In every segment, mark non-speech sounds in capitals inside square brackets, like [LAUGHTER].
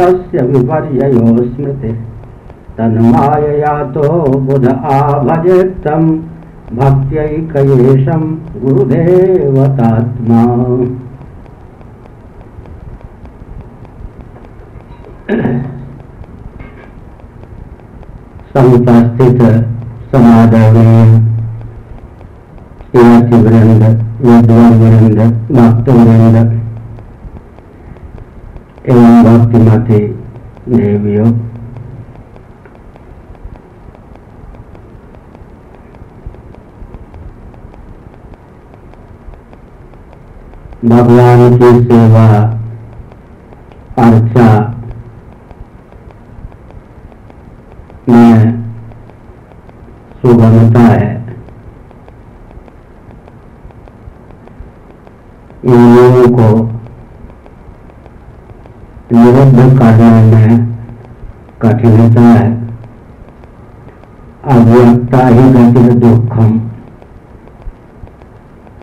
तस्य विपर्ययो स्मृति तन्मायया तो बुध आभजेत्तम् भक्त्यैकयेशं गुरुदेवतात्मा। समुपस्थित समादरणीय वृंद विद्वान वृंद भक्त वृंद एवं भक्तिमती देवियों भगवान की सेवा अर्चा में सुगमता है। इन लोगों को निरुद्ध करने में कठिनता है अव्यक्ता ही गति दुखम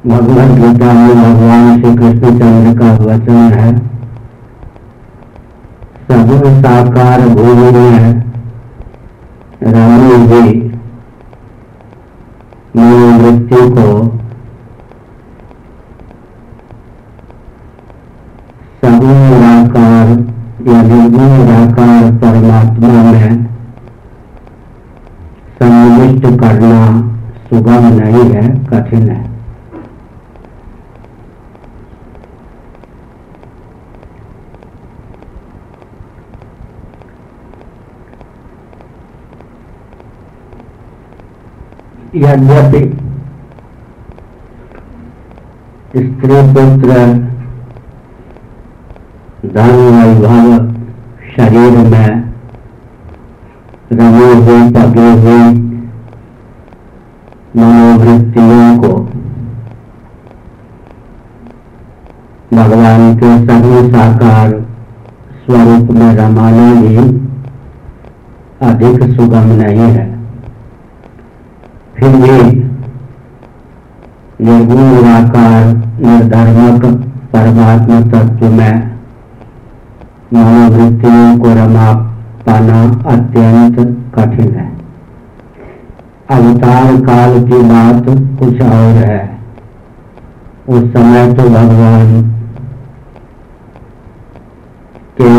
भगवत गीता में भगवान श्री कृष्णचंद्र का वचन है सगुण साकार भूमि में रानी जी मनोवृत्ति को सगुण निराकार निराकार परमात्मा में सम्मिलिष्ट करना सुगम नहीं है कठिन। है यद्यपि स्त्री पुत्र धन वैभव शरीर में रमे हुए पगे हुए मनोवृत्तियों को भगवान के सभी साकार स्वरूप में रमाना भी अधिक सुगम नहीं है। फिर भी निर्गुण निराकार, निर्धर्मक, परमात्मा तत्व में मनोवृत्तियों को रमा पाना अत्यंत कठिन है। अवतार काल की बात कुछ और है। उस समय तो भगवान के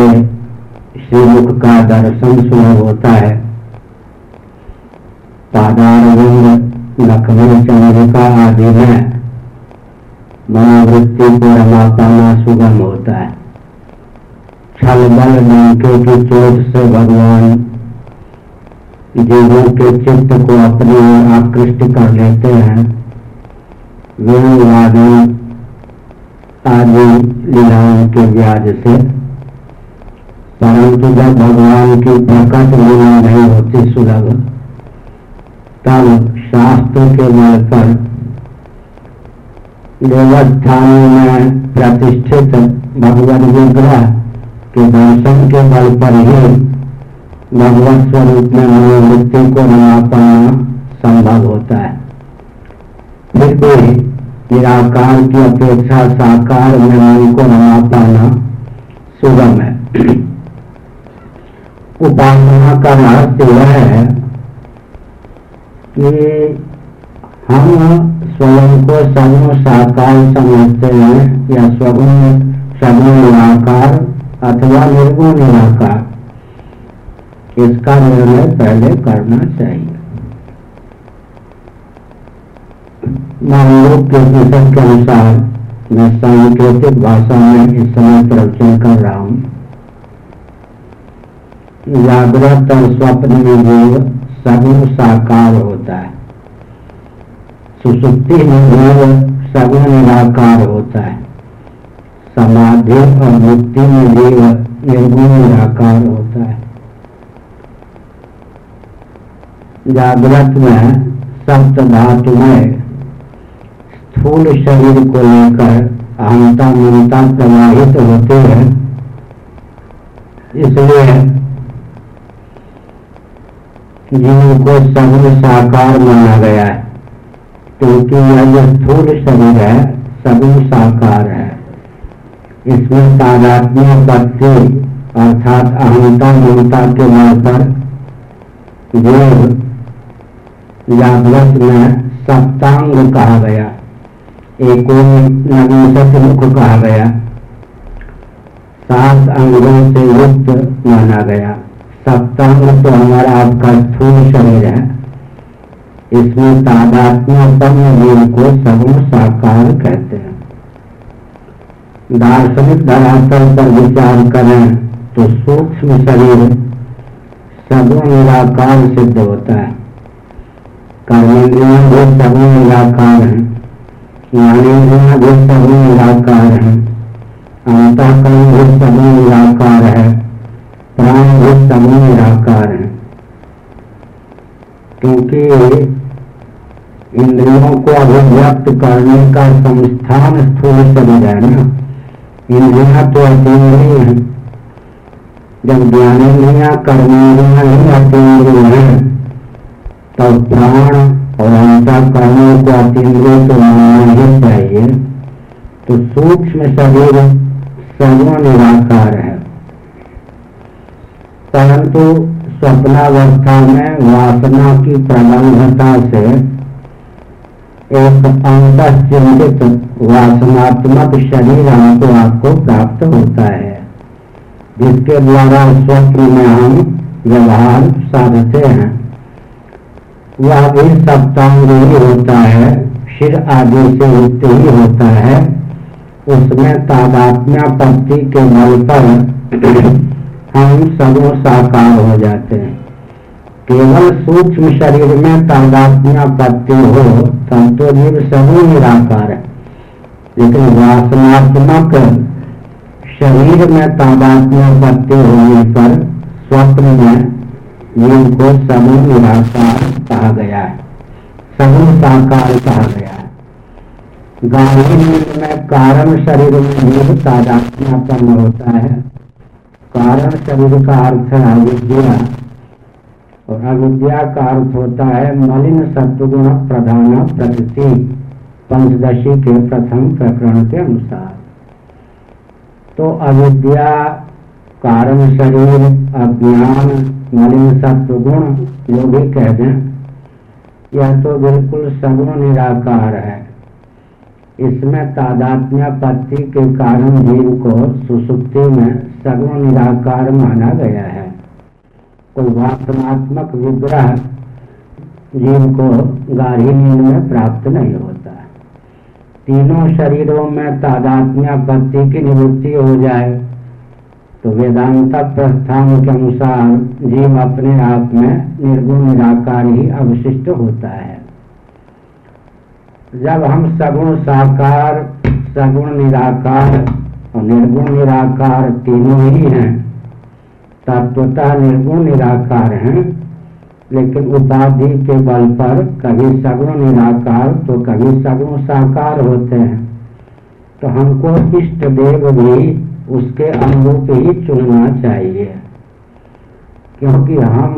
श्रीमुख का दर्शन सुलभ होता है। पादारविंद लक्ष्मी चंद्रिका आदि में मनोवृत्ति को रमा पाना सुगम होता है। छल बल नौके की चोट से भगवान जीवों के चित्त को अपनी आकृष्ट कर लेते हैं आदि लीलाओं के व्याज से परंतु जब भगवान की प्रकट लीला नहीं होती सुलभ तब शास्त्र के बल पर देवस्थानों में प्रतिष्ठित भगवत विग्रह कि दर्शन के बल पर ही भगवत स्वरूप में मनोवृत्ति को रमा पाना संभव होता है। फिर भी निराकार की अपेक्षा साकार में मन को रमा पाना सुगम है। उपासना का रहस्य यह है कि हम स्वयं को सगुण साकार समझते हैं या स्वगुण सगुण निराकार अथवा निर्गुण निराकार इसका निर्णय पहले करना चाहिए। के उपनिषद के अनुसार मैं सांकेतिक भाषा में इस समय प्रवचन कर रहा हूँ। जागृत और स्वप्न में जीव सगुण साकार होता है। सुसुप्ति में जीव सगुण निराकार होता है। समाधि और मुक्ति में जीव निर्गुण निराकार होता है। जागृत में, सप्त धातु में, स्थूल शरीर को लेकर अहंता ममता प्रवाहित होते हैं। इसलिए जीव को सगुण साकार माना गया है, क्योंकि यह जो स्थूल शरीर है सगुण साकार है। इसमें तादात्म्य भक्ति अर्थात अहंता ममता के बल पर योग यादवत में सप्तांग कहा गया। एक मुख कहा गया। सात अंगों से युक्त माना गया। सप्तांग तो हमारा आपका स्थूल शरीर है। इसमें तादात्म्यपन्न जीव को सगुण साकार कहते हैं। दार्शनिक धरातल पर विचार करें तो सूक्ष्म शरीर सगुण निराकार सिद्ध होता है। कर्मेंद्रिया भी सगुण निराकार है, ज्ञानेन्द्रिया भी सगुण निराकार है, अंतकरण भी सगुण निराकार है, प्राण भी सगुण निराकार है। क्योंकि इंद्रियों को अभिव्यक्त करने का संस्थान स्थूल शरीर है ना। इंद्रिया तो अतीन्द्रिय है जब ज्ञानेन्द्रिया कर्मेंद्रिया ही अतीन्द्रिय है तो प्राण और अंतकरणों को अतीन्द्रिय तो मानना ही चाहिए तो सूक्ष्म शरीर सर्व निराकार है परंतु स्वप्नावस्था में वासना की प्रबंधता से एक अंत चिंतित वासनात्मक शरीर हमको आपको प्राप्त होता है। जिसके द्वारा स्वप्न में हम व्यवहार साधते हैं। वह भी सप्तांग ही होता है शिर आदि से युक्त ही होता है। उसमें तादात्म्यापत्ति के बल पर [CLEARS THROAT] हम सबों साकार हो जाते हैं। केवल सूक्ष्म शरीर में तादात्म्यापत्ति हो तब तो जीव सभी निराकार है। लेकिन वासनात्मक शरीर में तादात्म्य तादात्म्यापत्ति होने पर स्वप्न में जीव को सभी निराकार कहा गया है। सभी साकार कहा गया है। गांधी में कारण शरीर में जीव तादात्म्यापन्न होता है। कारण शरीर का अर्थ है अविद्या। और अविद्या का अर्थ होता है, मलिन सत्वगुण प्रधान प्रकृति, पंचदशी के प्रथम प्रकरण के अनुसार। तो अविद्या कारण शरीर, अज्ञान, मलिन सत्वगुण, जो भी कह दें, यह तो बिल्कुल सगुण निराकार है। इसमें तादात्म्यपत्ति के कारण जीव को सुसुप्ति में सगुण निराकार माना गया है। कोई वासनात्मक विग्रह जीव को गाढ़ी नींद में प्राप्त नहीं होता। तीनों शरीरों में तादात्म्यपत्ति की निवृत्ति हो जाए तो वेदांत प्रस्थान के अनुसार जीव अपने आप में निर्गुण, निराकार ही अवशिष्ट होता है। जब हम सगुण साकार, सगुण निराकार और निर्गुण निराकार तीनों ही हैं तत्वतः निर्गुण निराकार हैं, लेकिन उपाधि के बल पर कभी सगुण निराकार तो कभी सगुण साकार होते हैं। तो हमको इष्ट देव भी उसके अनुरूप ही चुनना चाहिए, क्योंकि हम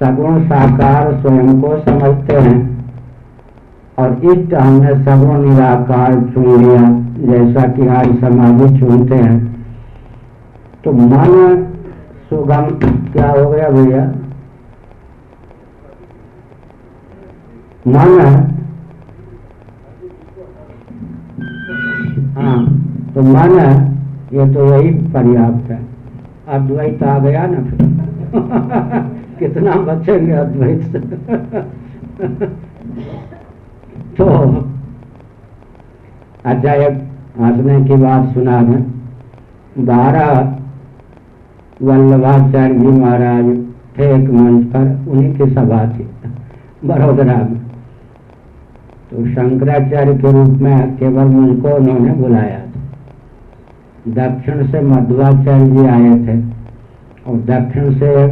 सगुण साकार स्वयं को समझते हैं, और इष्ट हमने सगुण निराकार चुन लिया, जैसा कि आज समाधि चुनते हैं। तो मन सुगम क्या हो गया भैया? मन हाँ? तो मन ये तो वही पर्याप्त है। अद्वैत आ गया ना फिर। [LAUGHS] कितना बचेंगे अद्वैत? से [LAUGHS] तो अच्छा एक हंसने की बात सुना दें बारह वल्लभाचार्य जी महाराज थे एक मंच पर, उन्हीं की सभा थी। बड़ोदरा में। तो शंकराचार्य के रूप में केवल मुझको उन्होंने बुलाया था। दक्षिण से मध्वाचार्य जी आए थे और दक्षिण से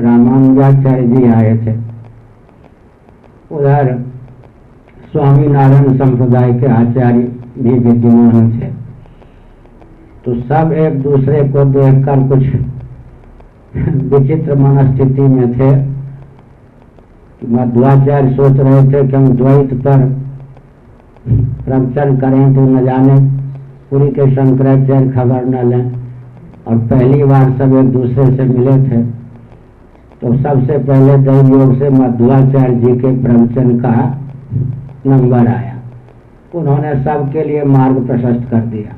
रामानुजाचार्य जी आए थे। उधर स्वामी नारायण संप्रदाय के आचार्य भी विद्यमान थे। तो सब एक दूसरे को देखकर कुछ विचित्र मनस्थिति में थे मध्वाचार्य सोच रहे थे कि हम द्वैत पर प्रवचन करें तो न जाने पूरी के शंकराचार्य खबर न लें। और पहली बार सब एक दूसरे से मिले थे। तो सबसे पहले दैव योग से मध्वाचार्य जी के प्रवचन का नंबर आया। उन्होंने सबके लिए मार्ग प्रशस्त कर दिया।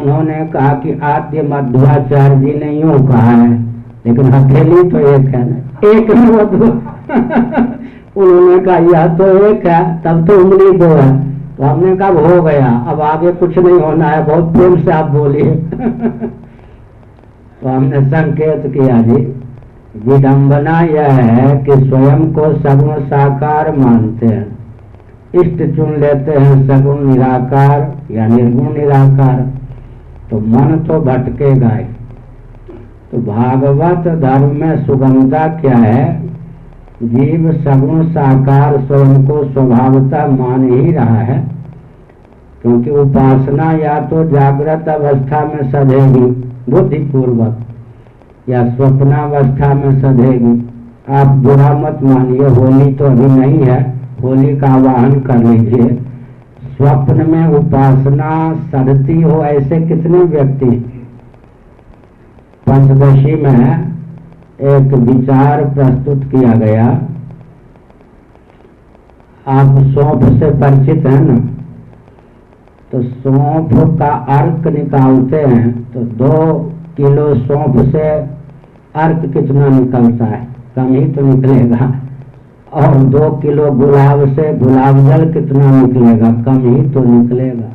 उन्होंने कहा कि आद्य मध्वाचार्य जी ने यूँ कहा है लेकिन हथेली तो एक है ना। एक मध्वा [LAUGHS] उन्होंने कहा यह तो एक है, तब तो उंगली दो है। तो हमने कहा, हो गया, अब आगे कुछ नहीं होना है, बहुत प्रेम से आप बोलिए। [LAUGHS] तो हमने संकेत किया, जी, विडंबना यह है कि स्वयं को सगुण साकार मानते हैं। इष्ट चुन लेते हैं सगुण निराकार या निर्गुण निराकार। तो मन तो भटकेगा ही। तो भागवत धर्म में सुगमता क्या है? जीव सगुण साकार स्वयं को स्वभावता मान ही रहा है, क्योंकि उपासना या तो जागृत अवस्था में सधेगी, बुद्धिपूर्वक, या स्वप्नावस्था में सधेगी। आप बुरा मत मानिए, होली तो अभी नहीं है, होली का आवाहन कर लीजिए। स्वप्न में उपासना सदती हो ऐसे कितने व्यक्ति पंचदशी में एक विचार प्रस्तुत किया गया। आप सौंप से परिचित हैं ना? तो सौंप का अर्क निकालते हैं तो दो किलो सौंप से अर्क कितना निकलता है? कम ही तो निकलेगा। और दो किलो गुलाब से गुलाब जल कितना निकलेगा? कम ही तो निकलेगा।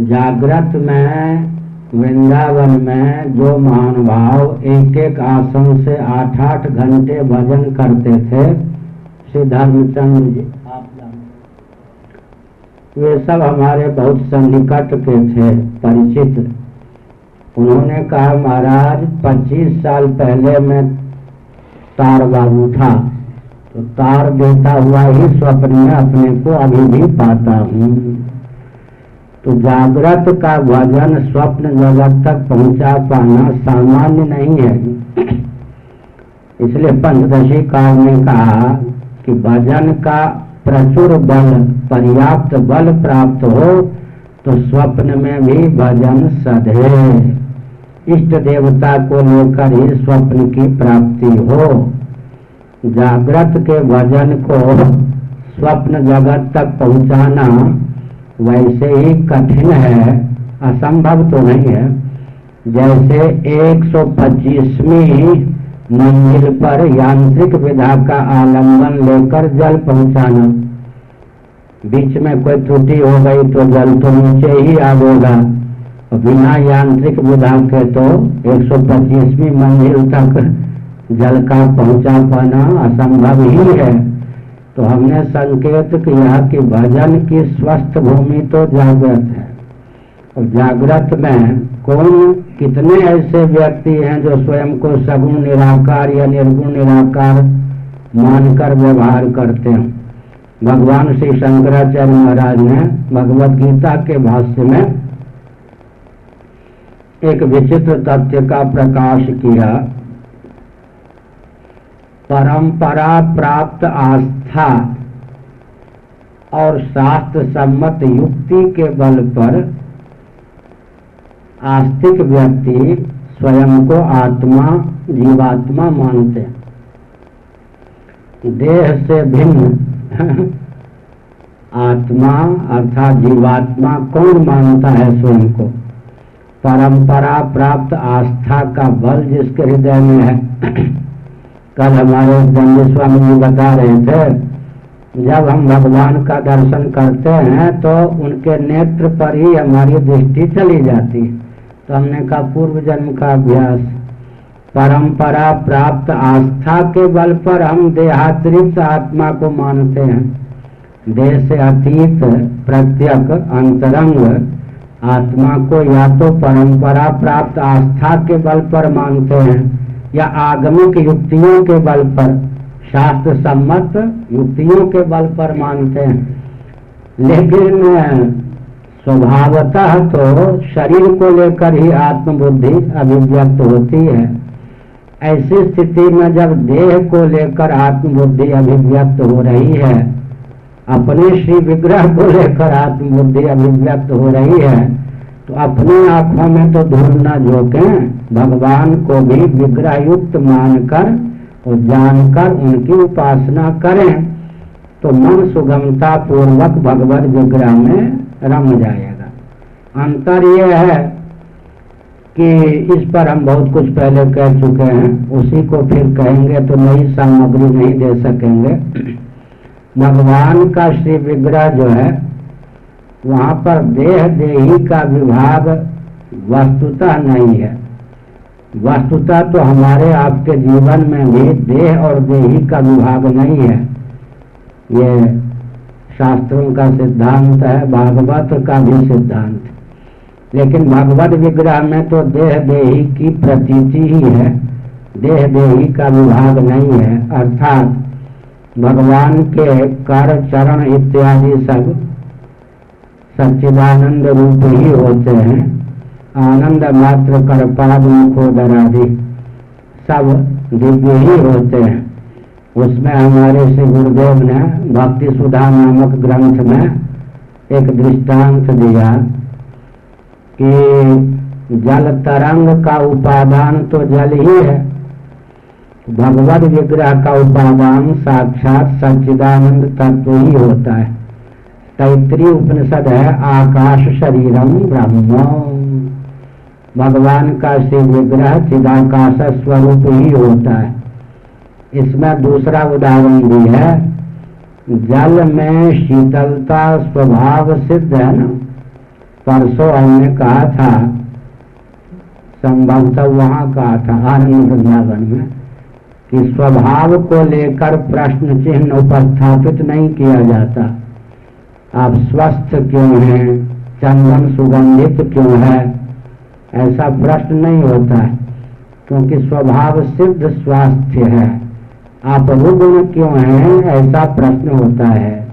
जागृत में वृंदावन में जो महानुभाव एक एक आसन से आठ आठ घंटे भजन करते थे। श्री धर्मचंद्र जी वे सब हमारे बहुत सन्निकट के थे, परिचित। उन्होंने कहा, महाराज 25 साल पहले मैं तार बाबू था तो तार देता हुआ ही स्वप्न में अपने को अभी भी पाता हूँ। तो जागृत का भजन स्वप्न जगत तक पहुँचा पाना सामान्य नहीं है। इसलिए पंचदशी काल ने कहा कि भजन का प्रचुर बल, पर्याप्त बल प्राप्त हो तो स्वप्न में भी भजन सधे इष्ट देवता को लेकर ही स्वप्न की प्राप्ति हो। जागृत के भजन को स्वप्न जगत तक पहुंचाना वैसे ही कठिन है, असंभव तो नहीं है। जैसे 125वीं मंजिल पर यांत्रिक विधा का आलंबन लेकर जल पहुंचाना। बीच में कोई त्रुटि हो गई तो जल तो नीचे ही आवेगा बिना यांत्रिक विधा के तो 125वीं मंजिल तक जल का पहुँचा पाना असंभव ही है। तो हमने संकेत किया कि भजन की स्वस्थ भूमि तो जागृत है। और जागृत में कौन, कितने ऐसे व्यक्ति हैं जो स्वयं को सगुण निराकार या निर्गुण निराकार मानकर व्यवहार करते हैं? भगवान श्री शंकराचार्य महाराज ने भगवत गीता के भाष्य में एक विचित्र तथ्य का प्रकाश किया। परंपरा प्राप्त आस्था और शास्त्र सम्मत युक्ति के बल पर आस्तिक व्यक्ति स्वयं को आत्मा, जीवात्मा मानते हैं। देह से भिन्न [LAUGHS] आत्मा अर्थात जीवात्मा कौन मानता है स्वयं को? परंपरा प्राप्त आस्था का बल जिसके हृदय में है। [CLEARS THROAT] कल हमारे दंड स्वामी जी बता रहे थे, जब हम भगवान का दर्शन करते हैं तो उनके नेत्र पर ही हमारी दृष्टि चली जाती। तो हमने कहा, पूर्व जन्म का अभ्यास। परंपरा प्राप्त आस्था के बल पर हम देहातिरिक्त आत्मा को मानते हैं। देह से अतीत, प्रत्यक, अंतरंग, आत्मा को या तो परंपरा प्राप्त आस्था के बल पर मानते हैं या आगमिक युक्तियों के बल पर शास्त्र सम्मत युक्तियों के बल पर मानते हैं। लेकिन, स्वभावतः तो शरीर को लेकर ही आत्मबुद्धि अभिव्यक्त होती है। ऐसी स्थिति में जब देह को लेकर आत्मबुद्धि अभिव्यक्त हो रही है, अपने श्री विग्रह को लेकर आत्मबुद्धि अभिव्यक्त हो रही है तो अपनी आँखों में तो धूल न झोंके, भगवान को भी विग्रह युक्त मानकर और जानकर उनकी उपासना करें तो मन सुगमता पूर्वक भगवत विग्रह में रम जाएगा। अंतर यह है कि इस पर हम बहुत कुछ पहले कह चुके हैं, उसी को फिर कहेंगे तो नई सामग्री नहीं दे सकेंगे। भगवान का श्री विग्रह जो है वहाँ पर देह देही का विभाग वस्तुता नहीं है। वस्तुता तो हमारे आपके जीवन में भी देह और देही का विभाग नहीं है। ये शास्त्रों का सिद्धांत है, भागवत का भी सिद्धांत। लेकिन भागवत विग्रह में तो देह देही की प्रतीति ही है। देह देही का विभाग नहीं है, अर्थात भगवान के कर, चरण इत्यादि सब सच्चिदानंद रूप ही होते हैं। आनंद मात्र कर पाद मुखोदरादि सब दिव्य ही होते हैं। उसमें हमारे श्री गुरुदेव ने भक्ति सुधा नामक ग्रंथ में एक दृष्टांत दिया कि जल तरंग का उपादान तो जल ही है। भगवत विग्रह का उपादान साक्षात सच्चिदानंद तत्व ही होता है। तैतरी उपनिषद है आकाश शरीरम ब्रह्म भगवान का श्री विग्रह चिदाकाश स्वरूप ही होता है। इसमें दूसरा उदाहरण भी है, जल में शीतलता स्वभाव सिद्ध है ना? परसों हमने कहा था, संभवतः वहाँ कहा था, आनंद वृंदावन में, कि स्वभाव को लेकर प्रश्न चिन्ह उपस्थापित नहीं किया जाता। आप स्वस्थ क्यों हैं? चंदन सुगंधित क्यों है? ऐसा प्रश्न नहीं होता है क्योंकि स्वभाव सिद्ध स्वास्थ्य है। आप रुग्ण क्यों हैं? ऐसा प्रश्न होता है।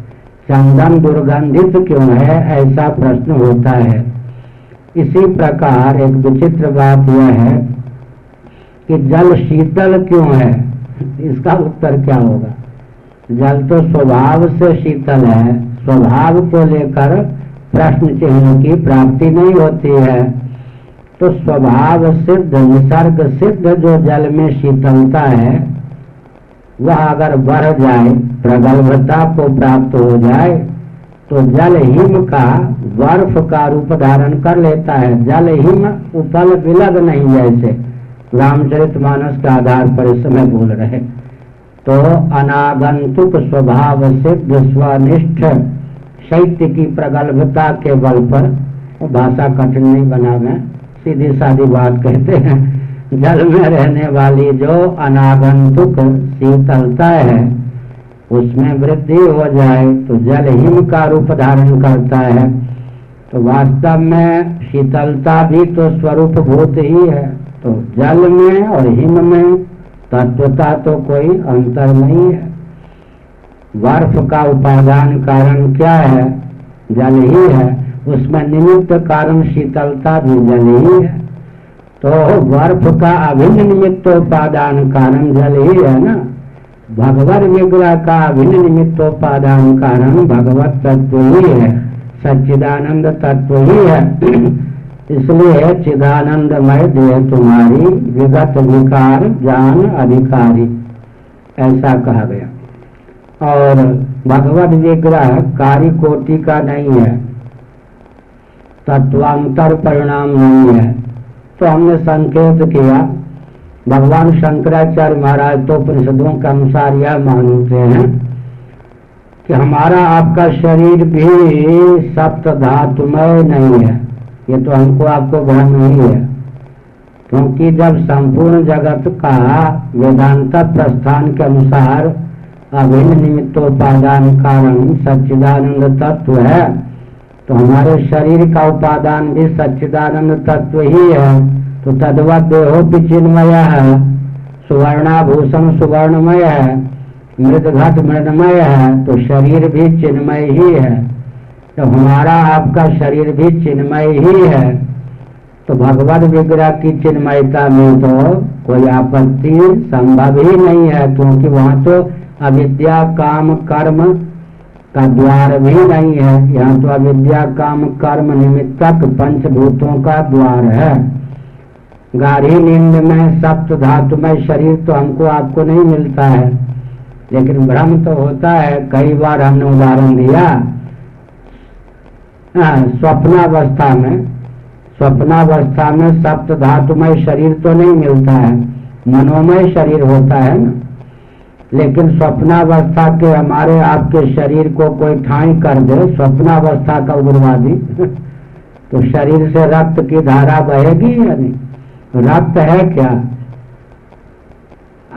चंदन दुर्गंधित क्यों है? ऐसा प्रश्न होता है। इसी प्रकार एक विचित्र बात यह है कि जल शीतल क्यों है? इसका उत्तर क्या होगा? जल तो स्वभाव से शीतल है स्वभाव को लेकर प्रश्न चिन्ह की प्राप्ति नहीं होती है। तो स्वभाव सिद्ध, निसर्ग सिद्ध जो जल में शीतलता है, वह अगर बढ़ जाए, प्रगल्भता को प्राप्त हो जाए तो जल हिम का बर्फ़ का रूप धारण कर लेता है। जल हिम उपल विलग नहीं जैसे। रामचरित मानस के आधार पर इस समय बोल रहे। तो अनागंतुक स्वभाव सिद्ध, स्वनिष्ठ शैत्य की प्रगल्भता के बल पर भाषा कठिन नहीं बना में। सीधी सादी बात कहते हैं, जल में रहने वाली जो अनागंतुक शीतलता है, उसमें वृद्धि हो जाए तो जल हिम का रूप धारण करता है। तो वास्तव में शीतलता भी तो स्वरूप भूत ही है। तो जल में और हिम में तत्वता तो कोई अंतर नहीं है। बर्फ़ का उपादान कारण क्या है? जल ही है। उसमें निमित्त कारण शीतलता भी जल ही है। तो बर्फ़ का अभिन्न निमित्त उपादान कारण जल ही है ना? भगवत विग्रह का अभिन्न निमित्तोपादान कारण भगवत तत्व ही है। सच्चिदानंद तत्व ही है। [CLEARS THROAT] इसलिए चिदानंदमय देह तुम्हारी विगत विकार जान अधिकारी। ऐसा कहा गया। और भगवत विग्रह कार्य कोटि का नहीं है। तत्वांतर परिणाम नहीं है। तो हमने संकेत किया, भगवान शंकराचार्य महाराज तो परिषदों के अनुसार यह मानते हैं कि हमारा आपका शरीर भी सप्त धातुमय नहीं है। ये तो हमको आपको भ्रम नहीं है। क्योंकि जब संपूर्ण जगत का वेदांत प्रस्थान के अनुसार अभिन्न निमित्तोपादान कारण सच्चिदानंद तत्व है तो हमारे शरीर का उपादान भी सच्चिदानंद तत्व ही है। तो तद्वत देहो भी चिन्मय है सुवर्णाभूषण सुवर्णमय है मृद घट मृदमय है तो शरीर भी चिन्मय ही है। तो हमारा आपका शरीर भी चिन्मय ही है। तो भगवत विग्रह की चिन्मयता में तो कोई आपत्ति संभव ही नहीं है, क्योंकि वहाँ तो अविद्या काम कर्म का द्वार भी नहीं है। यहाँ तो अविद्या काम कर्म निमित्तक पंचभूतों का द्वार है। गाढ़ी नींद में, सप्त धातु में शरीर तो हमको आपको नहीं मिलता है। लेकिन भ्रम तो होता है। कई बार हमने उदाहरण दिया स्वप्नावस्था में। स्वप्नावस्था में सप्त धातुमय शरीर तो नहीं मिलता है। मनोमय शरीर होता है ना। लेकिन स्वप्नावस्था के हमारे आपके शरीर को कोई ठाई कर दे, स्वप्नावस्था का उग्रवादी। [LAUGHS] तो शरीर से रक्त की धारा बहेगी या नहीं? रक्त है क्या?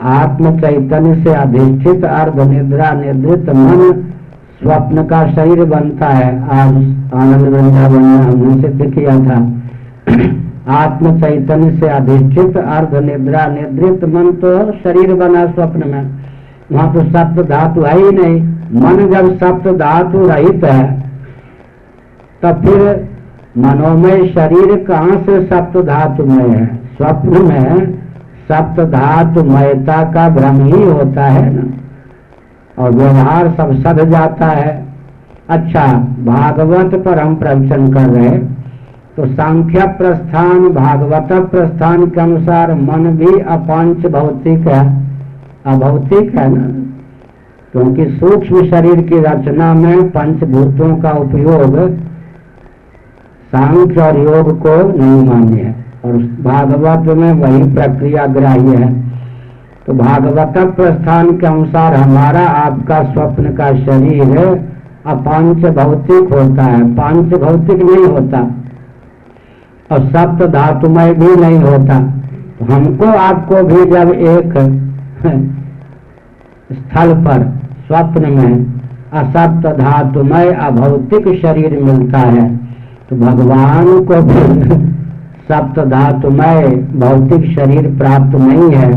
आत्म चैतन्य से अधिष्ठित अर्ध निद्रा निद्रित मन स्वप्न का शरीर बनता है। आज आनंद वृंदावन में हमने सिद्ध किया था। [CLEARS THROAT] आत्म चैतन्य से अधिष्ठित अर्ध निद्रा निद्रित मन तो शरीर बना स्वप्न में। वहाँ तो सप्त धातु है ही नहीं। मन जब सप्त धातु रहित है, तब फिर मनोमय शरीर कहाँ से सप्त धातु में है? स्वप्न में सप्त धातु मयता का भ्रम ही होता है ना। और व्यवहार सब सद जाता है। अच्छा भागवत पर हम प्रवचन कर रहे तो सांख्य प्रस्थान, भागवत प्रस्थान के अनुसार मन भी अपांच भौतिक है। अभौतिक है ना। क्योंकि सूक्ष्म शरीर की रचना में पंचभूतों का उपयोग सांख्य और योग को नहीं मान्य है। और भागवत में वही प्रक्रिया ग्राह्य है। तो भागवत प्रस्थान के अनुसार हमारा आपका स्वप्न का शरीर अपांच भौतिक होता है। पाँच भौतिक नहीं होता। और सप्त धातुमय भी नहीं होता। तो हमको आपको भी जब एक स्थल पर स्वप्न में असप्त धातुमय अभौतिक शरीर मिलता है। तो भगवान को भी सप्त धातुमय भौतिक शरीर प्राप्त नहीं है,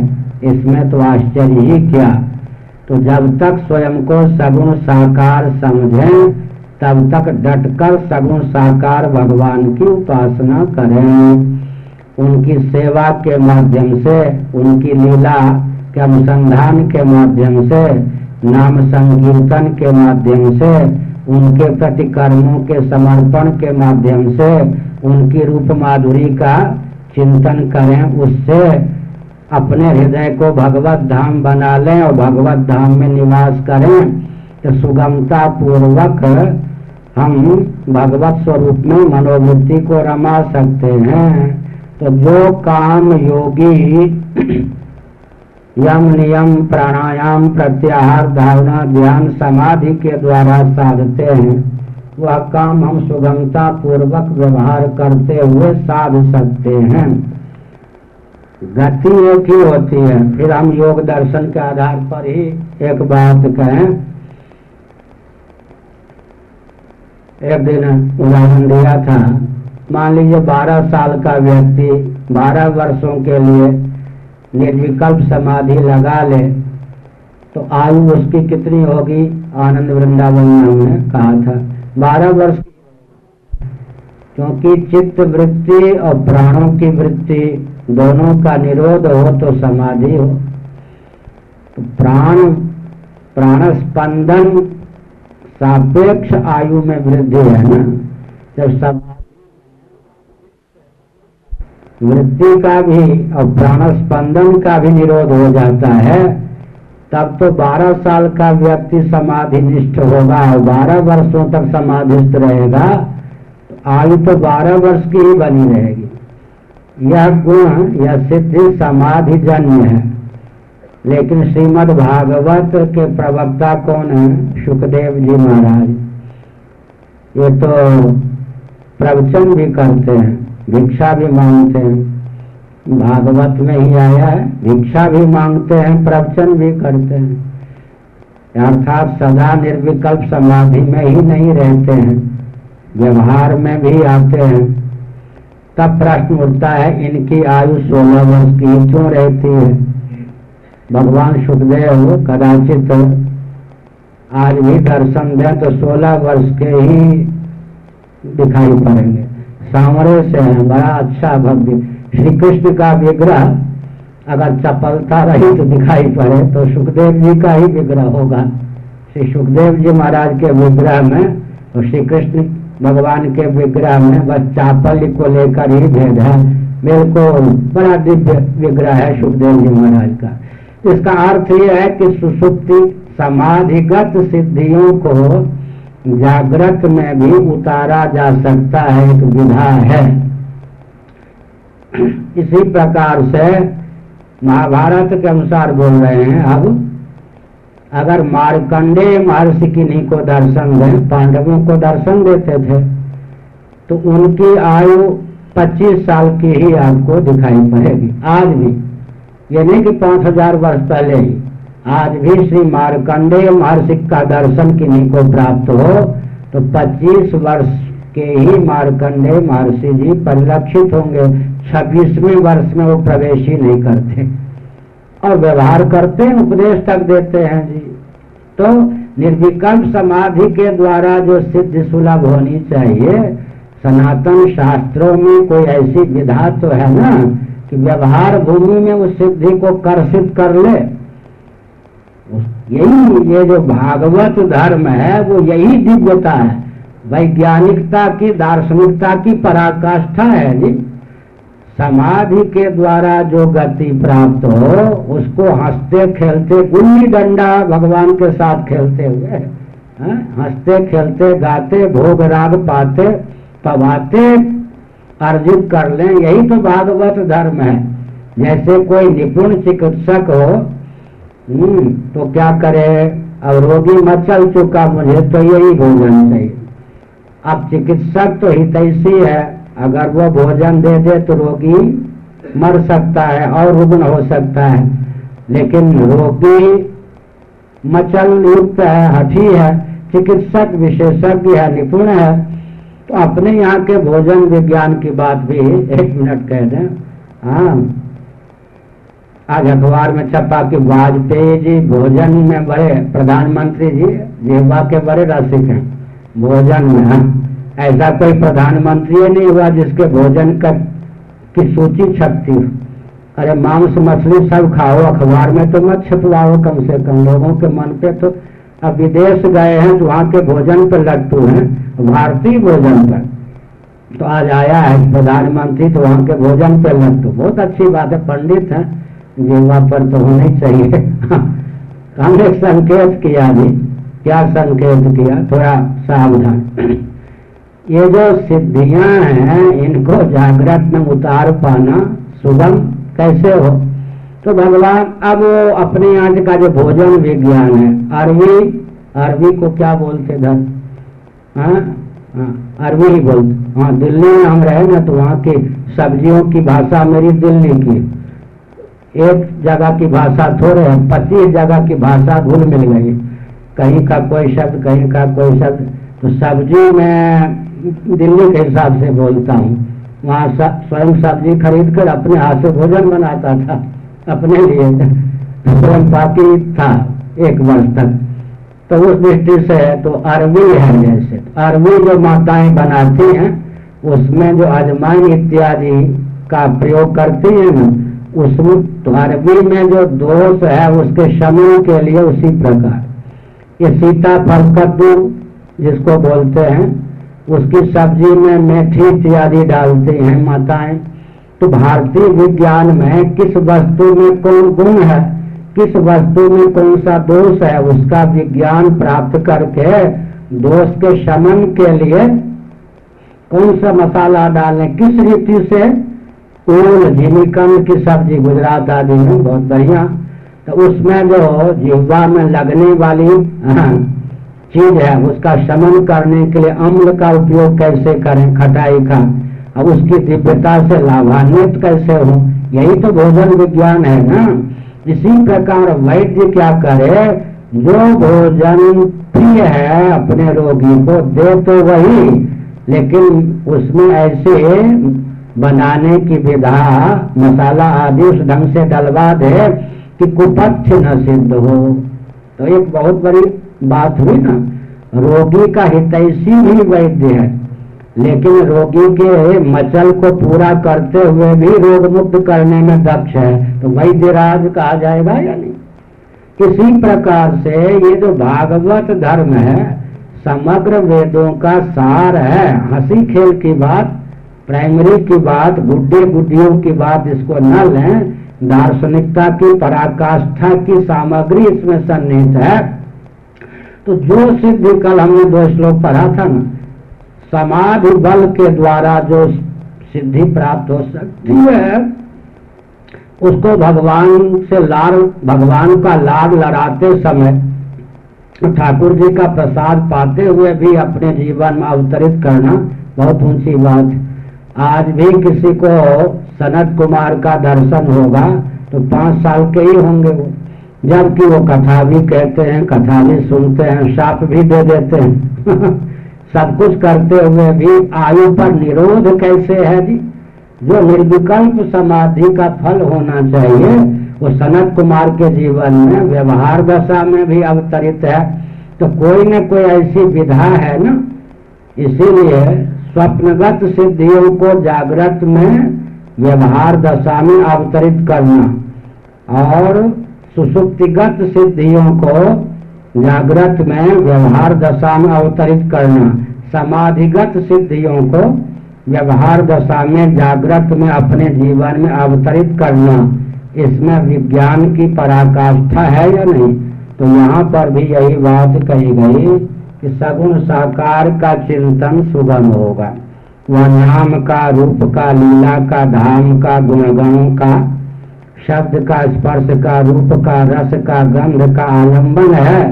इसमें तो आश्चर्य ही क्या। तो जब तक स्वयं को सगुण साकार समझें, तब तक डटकर सगुण साकार भगवान की उपासना करें। उनकी सेवा के माध्यम से उनकी लीला के अनुसंधान के माध्यम से, नाम संकीर्तन के माध्यम से, उनके प्रति कर्मों के समर्पण के माध्यम से, उनकी रूप माधुरी का चिंतन करें, उससे अपने हृदय को भगवत धाम बना लें और भगवत धाम में निवास करें। तो सुगमता पूर्वक हम भगवत स्वरूप में मनोवृत्ति को रमा सकते हैं। तो जो काम योगी यम नियम प्राणायाम प्रत्याहार धारणा ध्यान समाधि के द्वारा साधते हैं। वह काम हम सुगमता पूर्वक व्यवहार करते हुए साध सकते हैं। गति एक ही होती है। फिर हम योग दर्शन के आधार पर ही एक बात कहें। एक दिन उदाहरण दिया था। मान लीजिए बारह साल का व्यक्ति बारह वर्षों के लिए निर्विकल्प समाधि लगा ले तो आयु उसकी कितनी होगी? आनंद वृंदावन में हमने कहा था। बारह वर्ष क्योंकि चित्त वृत्ति और प्राणों की वृत्ति दोनों का निरोध हो तो समाधि हो। तो प्राण प्राण स्पंदन सापेक्ष आयु में वृद्धि है ना? जब सब वृद्धि का भी और प्राण स्पंदन का भी निरोध हो जाता है, तब तो 12 साल का व्यक्ति समाधि निष्ठ होगा और 12 वर्षों तक समाधिस्थ रहेगा। आयु तो 12 वर्ष की ही बनी रहेगी। यह गुण, यह सिद्धि समाधि जन्य है। लेकिन श्रीमद् भागवत के प्रवक्ता कौन है? सुखदेव जी महाराज। ये तो प्रवचन भी करते हैं। भिक्षा भी मांगते हैं भागवत में ही आया है भिक्षा भी मांगते हैं, प्रवचन भी करते हैं। अर्थात सदा निर्विकल्प समाधि में ही नहीं रहते हैं, व्यवहार में भी आते हैं। तब प्रश्न उठता है, इनकी आयु सोलह वर्ष की क्यों रहती है? भगवान सुखदेव कदाचित आज भी दर्शन दें तो सोलह वर्ष के ही दिखाई पड़ेंगे। सांवरे से हैं, बड़ा अच्छा भव्य। श्री कृष्ण का विग्रह अगर चपलता रही तो दिखाई पड़े तो सुखदेव जी का ही विग्रह होगा। श्री सुखदेव जी महाराज के विग्रह में और श्री कृष्ण भगवान के विग्रह में बस चापल्य को लेकर ही भेद है। बिल्कुल बड़ा दिव्य विग्रह है सुखदेव जी महाराज का। इसका अर्थ यह है कि सुसुप्ति समाधिगत सिद्धियों को जागृत में भी उतारा जा सकता है एक विधा है। इसी प्रकार से महाभारत के अनुसार बोल रहे हैं, अब अगर मारकंडे महर्षि किन्हीं को दर्शन दें, पांडवों को दर्शन देते थे तो उनकी आयु 25 साल की ही आपको दिखाई पड़ेगी। आज भी, ये नहीं कि पाँच हज़ार वर्ष पहले ही। आज भी श्री मारकंडे महर्षि का दर्शन किन्हीं को प्राप्त हो तो 25 वर्ष के ही मारकंडे महर्षि जी परिलक्षित होंगे। छब्बीसवें वर्ष में वो प्रवेश ही नहीं करते। और व्यवहार करते हैं, उपदेश तक देते हैं जी। तो निर्विकल्प समाधि के द्वारा जो सिद्ध सुलभ होनी चाहिए, सनातन शास्त्रों में कोई ऐसी विधा तो है ना कि व्यवहार भूमि में उस सिद्धि को कर्षित कर ले। यही ये जो भागवत धर्म है, वो यही दिव्यता है। वैज्ञानिकता की, दार्शनिकता की पराकाष्ठा है जी। समाधि के द्वारा जो गति प्राप्त हो, उसको हँसते खेलते, गुल्ली डंडा भगवान के साथ खेलते हुए हँसते खेलते, गाते, भोग राग पाते, पवाते, अर्जित कर लें, यही तो भागवत धर्म है। जैसे कोई निपुण चिकित्सक हो तो क्या करे? अब रोगी मचल चुका, मुझे तो यही भोजन चाहिए। अब चिकित्सक तो हितैषी है। अगर वो भोजन दे दे तो रोगी मर सकता है और रुग्ण हो सकता है। लेकिन रोगी मचल युक्त है, हठी है, चिकित्सक विशेषज्ञ है, निपुण है तो अपने यहाँ के भोजन विज्ञान की बात भी एक मिनट कह दें। हाँ आज अखबार में छपा कि वाजपेयी जी भोजन में बड़े प्रधानमंत्री जी जिहवा के बड़े रसिक हैं। भोजन में हाँ। ऐसा कोई प्रधानमंत्री नहीं हुआ जिसके भोजन का, की सूची छपती हो। अरे मांस मछली सब खाओ, अखबार में तो मत छपवाओ कम से कम। लोगों के मन पे तो अब विदेश गए हैं तो वहाँ के भोजन पर लट्टू हैं, भारतीय भोजन पर। तो आज आया है प्रधानमंत्री तो वहाँ के भोजन पर लट्टू। बहुत अच्छी बात है, पंडित है। जीवा पर तो होना ही चाहिए। हमने संकेत किया जी, क्या संकेत किया? थोड़ा सावधान। ये जो सिद्धियाँ हैं, इनको जागृत में उतार पाना सुगम कैसे हो? तो भगवान, अब अपने आज का जो भोजन विज्ञान है अरबी अरबी को क्या बोलते धन हाँ हाँ अरबी ही बोलते हाँ। दिल्ली में हम रहे ना तो वहाँ की सब्जियों की भाषा मेरी दिल्ली की एक जगह की भाषा थोड़े है पच्चीस जगह की भाषा घुल मिल गई। कहीं का कोई शब्द, कहीं का कोई शब्द। तो सब्ज़ी में दिल्ली के हिसाब से बोलता हूँ। वहाँ स्वयं सब्ज़ी खरीद कर अपने हाथ से भोजन बनाता था, अपने लिए। स्वयं पाकी था एक वर्ष तक। तो उस दृष्टि से तो अरबी है जैसे। अरबी जो माताएँ बनाती हैं, उसमें जो अजमाइन इत्यादि का प्रयोग करती है ना उसमें अरबी में जो दोष है उसके शमन के लिए उसी प्रकार। ये सीता फल कद्दू जिसको बोलते हैं, उसकी सब्ज़ी में मेथी इत्यादि डालती हैं माताएँ। तो भारतीय विज्ञान में किस वस्तु में कौन गुण है, किस वस्तु में कौन सा दोष है, उसका विज्ञान प्राप्त करके दोष के शमन के लिए कौन सा मसाला डालें, किस रीति से ओल झिमिकन की सब्ज़ी गुजरात आदि में? बहुत बढ़िया। तो उसमें जो जिह्वा में लगने वाली हाँ, चीज़ है उसका शमन करने के लिए अम्ल का उपयोग कैसे करें? खटाई का। अब उसकी दिव्यता से लाभान्वित कैसे हो? यही तो भोजन विज्ञान है ना। इसी प्रकार वैद्य क्या करे? जो भोजन प्रिय है अपने रोगी को दे तो वही लेकिन उसमें ऐसे बनाने की विधा, मसाला आदि उस ढंग से डलवा दे कि कुपथ्य न सिद्ध हो। तो एक बहुत बड़ी बात हुई ना, रोगी का हितैषी भी वैद्य है, लेकिन रोगी के मचल को पूरा करते हुए भी रोग मुक्त करने में दक्ष है। तो वैद्यराज कहा जाएगा या नहीं? किसी प्रकार से ये जो भागवत धर्म है, समग्र वेदों का सार है। हँसी खेल की बात प्राइमरी की बात गुड्डे गुड्डियों की बात इसको न लें दार्शनिकता की, पराकाष्ठा की सामग्री इसमें सन्निहित है। तो जो सिद्धि कल हमने दो श्लोक पढ़ा था ना, समाधि बल के द्वारा जो सिद्धि प्राप्त हो सकती है, उसको भगवान से लाड़ भगवान का लाभ लड़ाते समय, ठाकुर जी का प्रसाद पाते हुए भी अपने जीवन में अवतरित करना बहुत ऊँची बात आज भी किसी को सनत कुमार का दर्शन होगा तो पाँच साल के ही होंगे वो। जबकि वो कथा भी कहते हैं, कथा भी सुनते हैं, साप भी दे देते हैं। [LAUGHS] सब कुछ करते हुए भी आयु पर निरोध कैसे है जी? जो निर्विकल्प समाधि का फल होना चाहिए, वो सनत कुमार के जीवन में व्यवहार दशा में भी अवतरित है। तो कोई न कोई ऐसी विधा है ना? इसीलिए स्वप्नगत सिद्धियों को जागृत में व्यवहार दशा में अवतरित करना और सुसुप्तिगत सिद्धियों को जागृत में व्यवहार दशा में अवतरित करना। समाधिगत सिद्धियों को व्यवहार दशा में जागृत में अपने जीवन में अवतरित करना। इसमें विज्ञान की पराकाष्ठा है या नहीं? तो यहाँ पर भी यही बात कही गई। कि सगुण साकार का चिंतन सुगम होगा। वह नाम का, रूप का, लीला का, धाम का गुणगणों का, शब्द का, स्पर्श का, रूप का, रस का, गंध का आलंबन है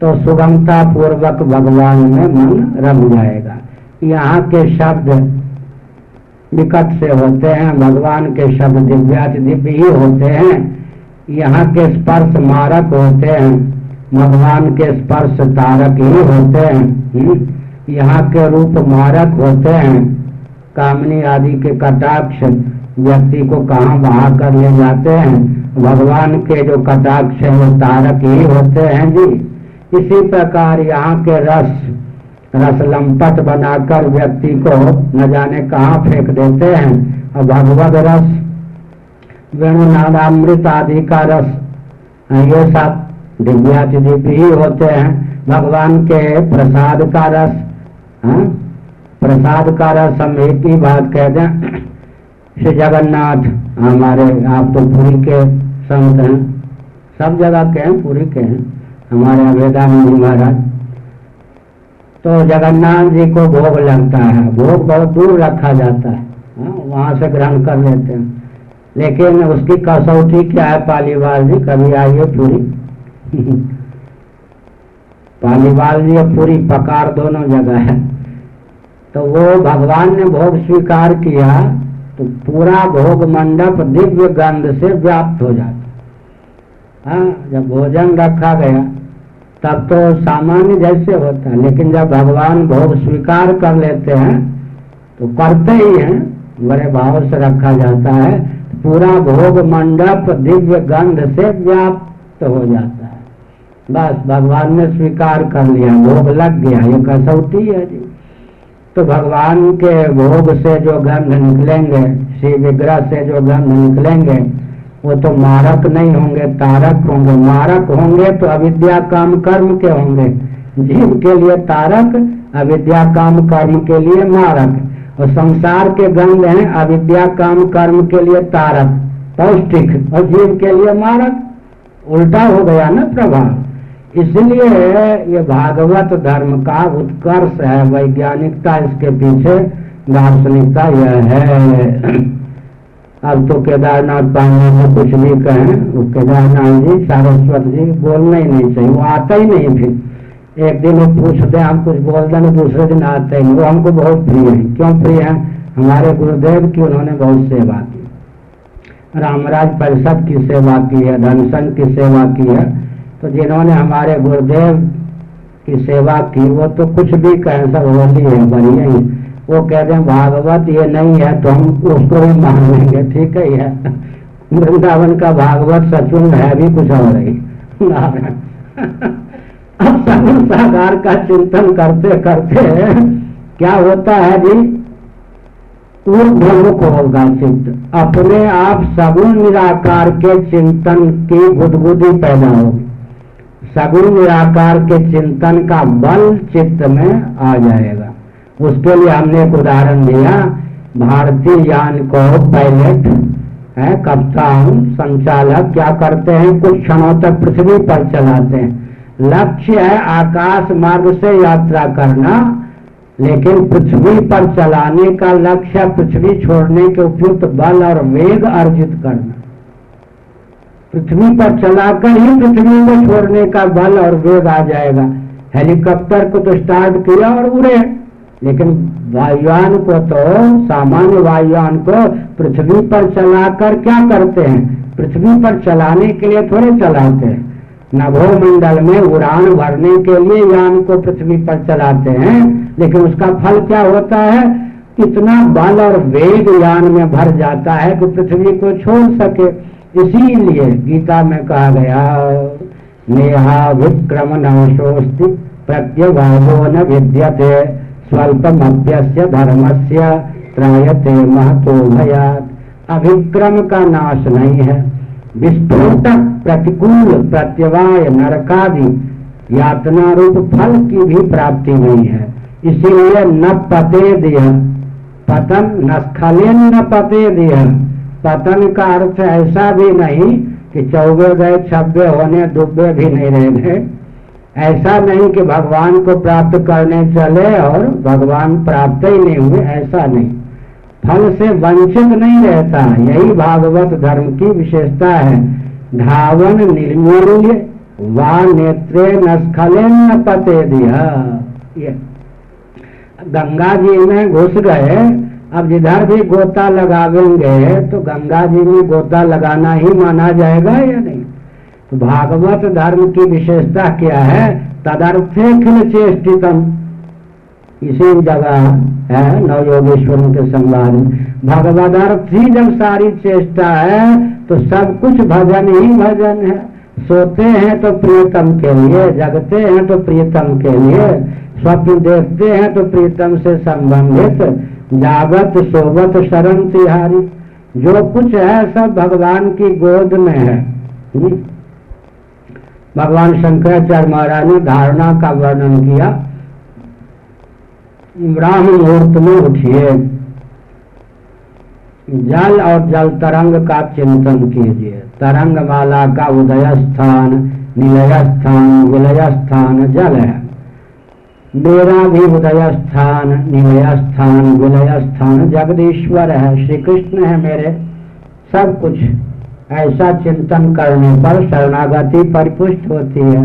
तो सुगमता पूर्वक भगवान में मन रम जाएगा। यहाँ के शब्द निकट से होते हैं, भगवान के शब्द दिव्याति दिव्य ही होते हैं। यहाँ के स्पर्श मारक होते हैं। भगवान के स्पर्श तारक ही होते हैं। यहाँ के रूप मारक होते हैं। कामनी आदि के कटाक्ष व्यक्ति को कहाँ बहा कर ले जाते हैं। भगवान के जो कटाक्ष है, वो तारक ही होते हैं जी। इसी प्रकार यहाँ के रस रस लंपट बनाकर व्यक्ति को न जाने कहाँ फेंक देते हैं। और भगवत रस वेणुनादामृत आदि का रस, ये सब दिव्याति ही होते हैं। भगवान के प्रसाद का रस हाँ? प्रसाद का रस हम एक ही बात कह दें श्री जगन्नाथ हमारे आप तो पूरी के संत हैं। सब जगह के हैं पूरी के हैं। हमारे वेदानंद महाराज। तो जगन्नाथ जी को भोग लगता है। भोग बहुत दूर रखा जाता है हाँ, वहाँ से ग्रहण कर लेते हैं। लेकिन उसकी कसौटी क्या है पालीवाल जी? कभी आइए पूरी। पालीवाल जी पूरी पकार दोनों जगह है। तो वो भगवान ने भोग स्वीकार किया तो पूरा भोग मंडप दिव्य गंध से व्याप्त हो जाता। हाँ जब भोजन रखा गया, तब तो सामान्य जैसे होता है, लेकिन जब भगवान भोग स्वीकार कर लेते हैं तो करते ही हैं, बड़े भाव से रखा जाता है, पूरा भोग मंडप दिव्य गंध से व्याप्त हो जाता बस भगवान ने स्वीकार कर लिया, भोग लग गया, ये कसौटी है जी। तो भगवान के भोग से जो गंध निकलेंगे श्री विग्रह से जो गंध निकलेंगे, वो तो मारक नहीं होंगे, तारक होंगे। मारक होंगे तो अविद्या काम कर्म के होंगे। जीव के लिए तारक, अविद्या काम कर्म के लिए मारक। और संसार के गंध हैं, अविद्या काम कर्म के लिए तारक, पौष्टिक, और जीव के लिए मारक। उल्टा हो गया ना प्रभाव। इसलिए ये भागवत धर्म का उत्कर्ष है, वैज्ञानिकता इसके पीछे, दार्शनिकता यह है। अब तो केदारनाथ पांडे में कुछ भी कहें वो केदारनाथ जी, सारस्वत जी, बोलना ही नहीं चाहिए, वो आता ही नहीं फिर। एक दिन वो पूछते हम कुछ बोल दें दूसरे दिन आते ही। वो हमको बहुत प्रिय है। क्यों प्रिय है? हमारे गुरुदेव की उन्होंने बहुत सेवा की। रामराज परिषद की सेवा की है धनसन की सेवा की है। तो जिन्होंने हमारे गुरुदेव की सेवा की, वो तो कुछ भी कहें सब होली है बढ़िया ही। वो कहते हैं, भागवत ये नहीं है तो हम उसको ही मान लेंगे ठीक है ये। वृंदावन का भागवत सचुन है भी कुछ और ही। अब सगुण साकार का चिंतन करते करते क्या होता है जी? ऊर्धमुख होगा चित्त अपने आप सगुण निराकार के चिंतन की बुदबुदी पैदा होगी। सगुण निराकार के चिंतन का बल चित्त में आ जाएगा। उसके लिए हमने एक उदाहरण दिया, भारतीय यान को पायलट है, कप्तान, संचालक, क्या करते हैं? कुछ क्षणों तक पृथ्वी पर चलाते हैं। लक्ष्य है आकाश मार्ग से यात्रा करना, लेकिन पृथ्वी पर चलाने का लक्ष्य पृथ्वी छोड़ने के उपयुक्त बल और वेग अर्जित करना। पृथ्वी पर चलाकर ही पृथ्वी को छोड़ने का बल और वेग आ जाएगा। हेलीकॉप्टर को तो स्टार्ट किया और उड़े। लेकिन वायुयान को तो सामान्य वायुयान को पृथ्वी पर चलाकर क्या करते हैं? पृथ्वी पर चलाने के लिए थोड़े चलाते हैं। नभोमंडल में उड़ान भरने के लिए यान को पृथ्वी पर चलाते हैं। लेकिन उसका फल क्या होता है? इतना बल और वेग यान में भर जाता है कि पृथ्वी को छोड़ सके। इसीलिए गीता में कहा गया, नेहा विक्रम नवशोस्ति प्रत्यभावो न विद्यते, स्वल्पमभ्यस्य धर्मस्य त्रायते महतो भयात अभिक्रम का नाश नहीं है। विस्फोटक प्रतिकूल, प्रत्यवाय, नरकादि यातना रूप फल की भी प्राप्ति नहीं है। इसीलिए न पते दिया पतन, न स्खलिन, न पते दिया पतन का अर्थ ऐसा भी नहीं कि चौबे गए, छब्बे होने दुब्बे भी नहीं रह गए ऐसा नहीं कि भगवान को प्राप्त करने चले और भगवान प्राप्त ही नहीं हुए, ऐसा नहीं। फल से वंचित नहीं रहता, यही भागवत धर्म की विशेषता है। धावन निर्मूल्य वा नेत्रे नस्खले न पते दिया। गंगा जी में घुस गए अब जिधर भी गोता लगावेंगे तो गंगा जी में गोता लगाना ही माना जाएगा या नहीं? तो भागवत धर्म की विशेषता क्या है? तदर्थे खिल चेष्टितम। इसी जगह है नवयोगेश्वर के संवाद भगवत अर्थ ही जब सारी चेष्टा है तो सब कुछ भजन ही भजन है। सोते हैं तो प्रियतम के लिए, जगते हैं तो प्रियतम के लिए, स्वप्न देखते हैं तो प्रियतम से संबंधित। जागत सोबत शरण तिहारी। जो कुछ है सब भगवान की गोद में है। भगवान शंकराचार्य महाराज ने धारणा का वर्णन किया। ब्राह्म मुहूर्त में उठिए। जल और जल तरंग का चिंतन कीजिए। तरंग माला का उदय स्थान निलय स्थान विलय स्थान जल है। उदय स्थान निलय स्थान विलय स्थान जगदीश्वर है श्री कृष्ण है मेरे। सब कुछ ऐसा चिंतन करने पर शरणागति परिपुष्ट होती है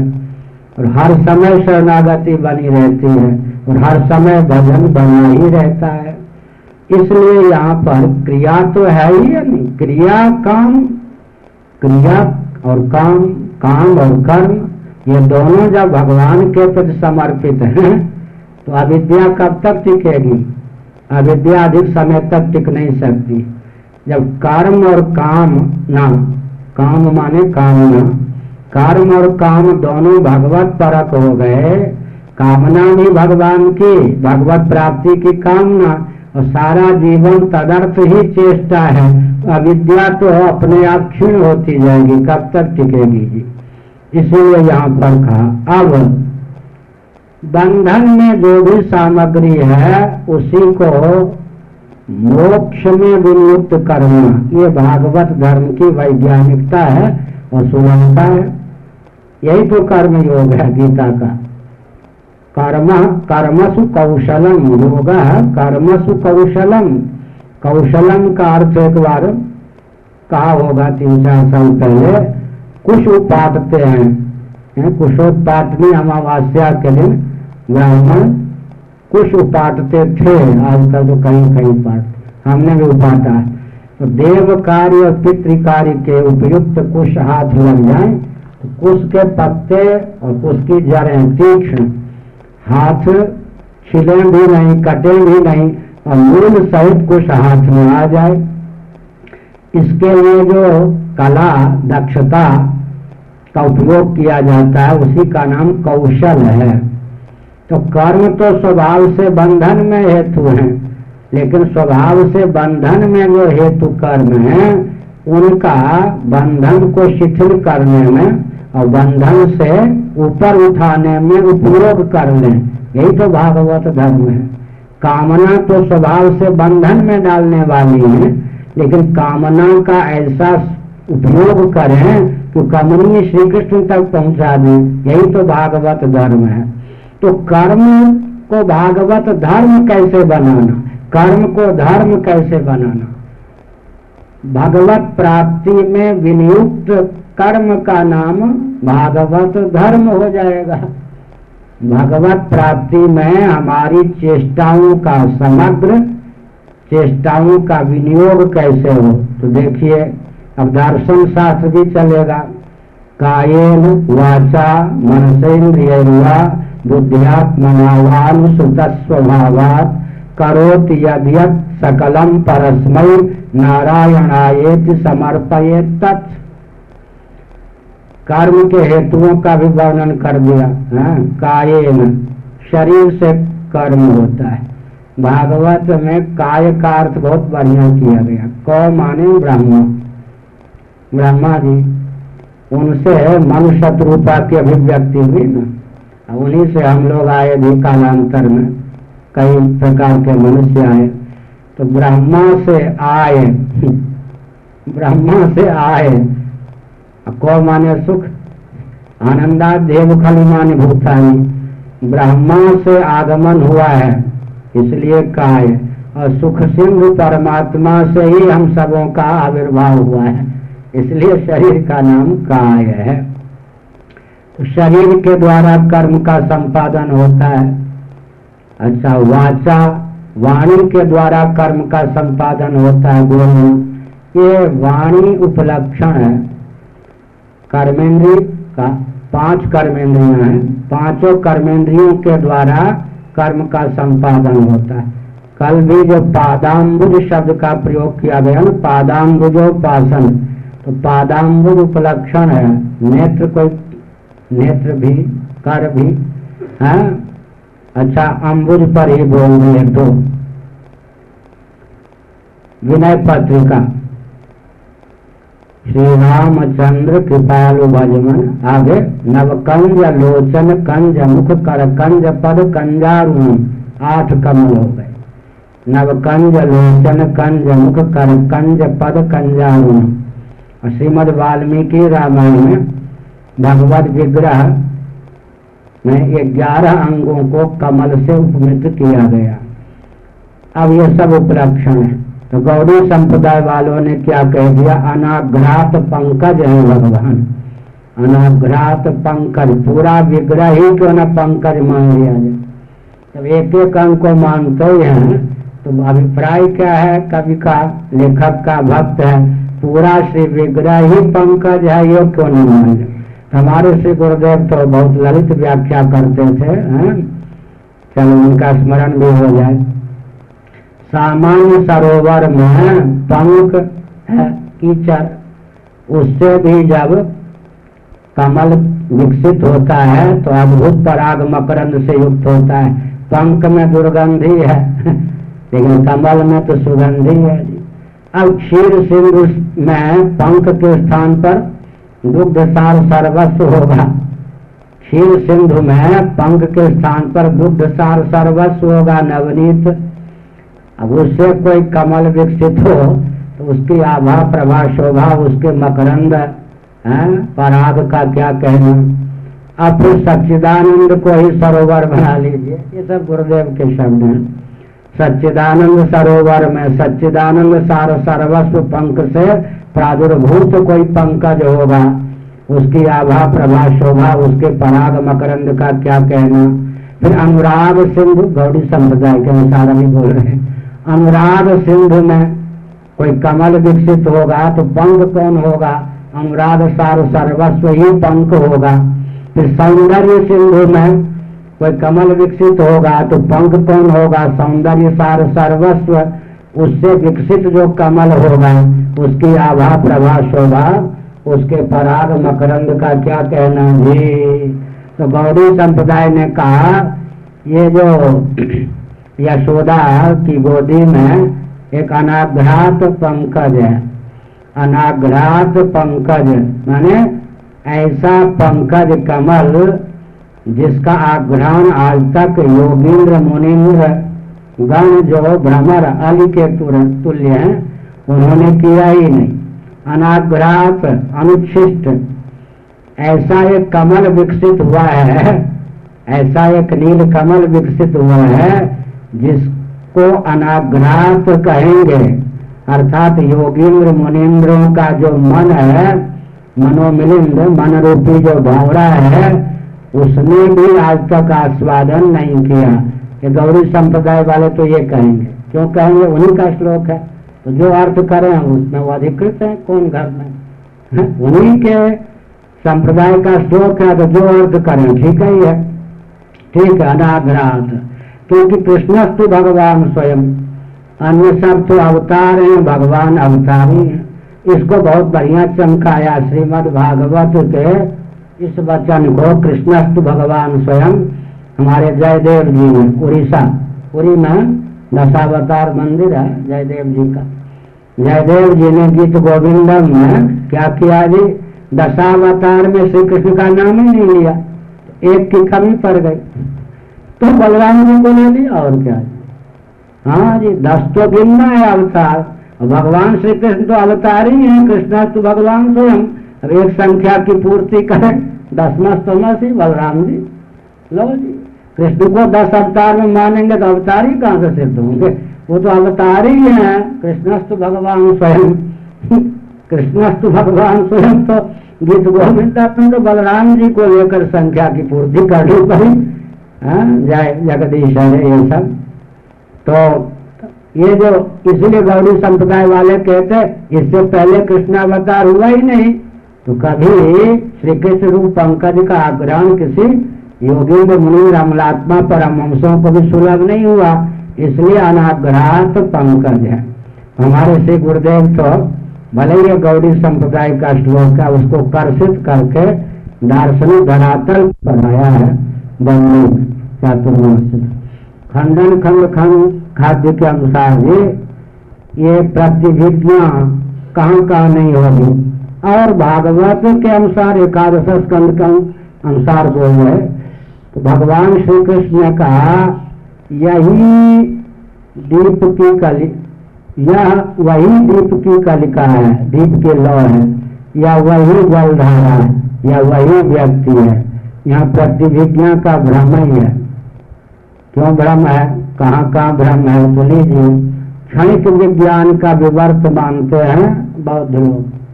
और हर समय शरणागति बनी रहती है और हर समय भजन बना ही रहता है। इसलिए यहाँ पर क्रिया तो है ही नहीं? क्रिया काम, क्रिया और काम काम और कर्म ये दोनों जब भगवान के प्रति समर्पित हैं तो अविद्या कब तक टिकेगी? अविद्या अधिक समय तक टिक नहीं सकती। जब कर्म और काम, ना, काम माने कामना, कर्म और काम दोनों भगवत परक हो गए, कामना भी भगवान की, भगवत प्राप्ति की कामना, और सारा जीवन तदर्थ ही चेष्टा है। अविद्या तो अपने आप क्षीण होती जाएगी, कब तक टिकेगी? जी इसीलिए यहाँ पर कहा, अब बंधन में जो भी सामग्री है, उसी को मोक्ष में विमुक्त करना। ये भागवत धर्म की वैज्ञानिकता है और सुलभता है। यही तो कर्म योग है गीता का। कर्म, कर्मसु कौशलम, योग कर्मसु कौशलम। कौशलम का अर्थ एक बार कहा होगा तीन चार साल पहले कुश उपाटते हैं कुशोत्पाटनी अमावस्या के दिन ब्राह्मण कुश उपाटते थे, आजकल तो कहीं कहीं पाट हमने भी उपाटा है तो देव कार्य और पितृ कार्य के उपयुक्त कुश हाथ लग जाए तो कुश के पत्ते और कुश की जड़ें तीक्ष्ण। हाथ छिले भी नहीं, कटे भी नहीं, और मूल सहित कुछ हाथ में आ जाए। इसके लिए जो कला, दक्षता का उपयोग किया जाता है, उसी का नाम कौशल है। तो कर्म तो स्वभाव से बंधन में हेतु है, लेकिन स्वभाव से बंधन में जो हेतु कर्म है, उनका बंधन को शिथिल करने में और बंधन से ऊपर उठाने में उपयोग कर लें यही तो भागवत धर्म है। कामना तो स्वभाव से बंधन में डालने वाली है, लेकिन कामना का ऐसा उपयोग करें तो कमनीय श्री कृष्ण तक पहुँचा दें। यही तो भागवत धर्म है। तो कर्म को भागवत धर्म कैसे बनाना? कर्म को धर्म कैसे बनाना? भगवत प्राप्ति में विनियुक्त कर्म का नाम भागवत धर्म हो जाएगा। भगवत प्राप्ति में हमारी चेष्टाओं का समग्र, चेष्टाओं का विनियोग कैसे हो? तो देखिए अब दर्शन शास्त्र भी चलेगा। कायेन वाचा मनसेन्द्रिय बुद्धियात्मनावान सुत स्वभावात करोत यद सकलम परस्मय नारायणाएति समर्पये तत्। कर्म के हेतुओं का भी वर्णन कर दिया, है, कायेन। शरीर से कर्म होता है। भागवत में काय का अर्थ बहुत बढ़िया किया गया। कौ माने ब्रह्मा? ब्रह्मा जी उनसे मनुष्य रूपा की अभिव्यक्ति हुई ना। उन्हीं से हम लोग आए भी कालांतर में, कई प्रकार के मनुष्य आए। तो ब्रह्मा से आए, ब्रह्मा से आए। को माने सुख? आनंदा देव खली माने भूतानी। ब्रह्मा से आगमन हुआ है, इसलिए काय और सुख सिंधु परमात्मा से ही हम सबों का आविर्भाव हुआ है। इसलिए शरीर का नाम काय है? तो शरीर के द्वारा कर्म का संपादन होता है। अच्छा वाचा, वाणी के द्वारा कर्म का संपादन होता है। गुरु ये वाणी उपलक्षण है। कर्मेंद्रिय का पाँच कर्मेंद्रिया हैं। पाँचों कर्मेंद्रियों के द्वारा कर्म का संपादन होता है। कल भी जो पादाम्बुज शब्द का प्रयोग किया गया ना, पादाम्बुजोपासन। तो पादाम्बुज उपलक्षण है। नेत्र को नेत्र भी, कर भी, है? अच्छा अम्बुज पर ही बोल दिए तो विनय पत्रिका। श्री रामचंद्र कृपालु भजमन, आगे नवकंज लोचन, कंज मुख कर, कंज पद कंजारू आठ कमल हो गए। नवकंज लोचन, कंज मुख कर, कंज पद कंजारू श्रीमद वाल्मीकि रामायण में भगवत विग्रह में ग्यारह अंगों को कमल से उपमित किया गया। अब ये सब उपलक्षण है। तो गौरी संप्रदाय वालों ने क्या कह दिया? अनाघ्रात पंकज है भगवान। अनाघ्रात पंकज, पूरा विग्रह ही क्यों ना पंकज मान लिया जाए? जब एक एक अंग को मानते हैं तो अभिप्राय क्या है? कवि का, लेखक का, भक्त है पूरा श्री विग्रह ही पंकज है, ये क्यों नहीं मान? हमारे श्री गुरुदेव तो बहुत ललित व्याख्या करते थे चलो उनका स्मरण भी हो जाए। सामान्य सरोवर में पंख है, कीचड़। उससे भी जब कमल विकसित होता है तो अद्भुत पराग मकरंद से युक्त होता है। पंख में दुर्गंधी है, [LAUGHS] लेकिन कमल में तो सुगंधी है। अब क्षीर सिंधु में पंख के स्थान पर दुग्ध सार सर्वस्व होगा। क्षीर सिंधु में पंख के स्थान पर दुग्ध सार सर्वस्व होगा, नवनीत। अब उससे कोई कमल विकसित हो तो उसकी आभा, प्रभा, शोभा, उसके मकरंद पराग का क्या कहना? अब फिर सच्चिदानंद को ही सरोवर बना लीजिए। ये सब गुरुदेव के शब्द हैं। सच्चिदानंद सरोवर में, सच्चिदानंद सार सर्वस्व पंख से प्रादुर्भूत कोई पंकज होगा। उसकी आभा, प्रभा, शोभा, उसके पराग मकरंद का क्या कहना? फिर अनुराग सिंधु गौड़ी संप्रदाय के अनुसार अभी बोल रहे हैं। अनुराग सिंधु में कोई कमल विकसित होगा तो पंख कौन होगा? अनुराग सार सर्वस्व ही पंख होगा। फिर सौंदर्य सिंधु में कोई कमल विकसित होगा तो पंख कौन होगा? सौंदर्य सार सर्वस्व, उससे विकसित जो कमल होगा, उसकी आभा प्रभा शोभा, उसके पराग मकरंद का क्या कहना जी तो गौरी संप्रदाय ने कहा, ये जो यशोदा की गोदी में एक अनाघ्रात पंकज है। अनाघ्रात पंकज, माने ऐसा पंकज कमल जिसका आग्रहण आज तक योगींद्र मुनिंद्र गण जो भ्रमर, अली के तुल्य हैं, उन्होंने किया ही नहीं। अनाग्रात अनुच्छिष्ट, ऐसा एक कमल विकसित हुआ है, ऐसा एक नील कमल विकसित हुआ है, जिसको अनाग्रात कहेंगे। अर्थात योगींद्र मुनिंद्रों का जो मन है, मनोमिलिंद मन रूपी जो भौरा है उसने भी आज तक आस्वादन नहीं किया ये गौरी संप्रदाय वाले तो ये कहेंगे। क्यों कहेंगे? उन्हीं का श्लोक है। तो जो अर्थ करें उसमें वो अधिकृत है, कौन घर में? उन्हीं के संप्रदाय का श्लोक है तो जो अर्थ करें, ठीक है है ठीक है अनाग्रांत क्योंकि कृष्णस्तु भगवान स्वयं, अन्य सब तो अवतार हैं, भगवान अवतारी हैं। इसको बहुत बढ़िया चमकाया श्रीमद भागवत के इस वचन को कृष्णस्तु भगवान स्वयं हमारे जयदेव जी ने उड़ीसा पुरी में दशावतार मंदिर है, जयदेव जी का। जयदेव जी ने गीत गोविंदम में क्या किया जी? दशावतार में श्री कृष्ण का नाम ही नहीं लिया, एक की कमी पड़ गई। तो बलराम जी को ले लिया और क्या हाँ जी, दस तो गिनना है अवतार। भगवान श्री कृष्ण तो अवतार ही है कृष्ण तो भगवान स्वयं। एक संख्या की पूर्ति करें। दसवा स्तमस ही बलराम जी लो जी। कृष्ण को दस अवतार में मानेंगे तो अवतार ही कहाँ से सिद्ध होंगे? वो तो अवतार ही है। कृष्णस्तु भगवान स्वयं। [LAUGHS] कृष्णस्तु भगवान स्वयं तो गीत गोविंद तो बलराम जी को लेकर संख्या की पूर्ति कर ली पड़ी हाँ, जय जगदीश है ये सब। तो ये जो इसलिए गौरी संप्रदाय वाले कहते इससे पहले कृष्णावतार हुआ ही नहीं। तो कभी श्री कृष्ण रूप पंकज का आग्रहण किसी योगेंद्र मुनि अमलात्मा परमहंसों को भी सुलभ नहीं हुआ। इसलिए अनाग्रहात पंकज है। हमारे श्री गुरुदेव तो भले ही गौरी संप्रदाय का श्लोक है, उसको कर्षित करके दार्शनिक धरातल बनाया है खंडन खंड खंड खाद्य के अनुसार ये ये प्रतिभिज्ञा कहाँ कहाँ नहीं होगी। और भागवत के अनुसार एकादश स्कंद के अनुसार जो है तो भगवान श्री कृष्ण ने कहा, यही दीप की कली, यह वही दीप की कलिका है, दीप के लौ है, या वही जलधारा है, या वही व्यक्ति है। यहाँ प्रतिभिज्ञा का भ्रम ही है। क्यों भ्रम है? कहाँ कहाँ भ्रम है? तो लीजिए क्षणिक विज्ञान का विवर्त मानते हैं बौद्ध लोग।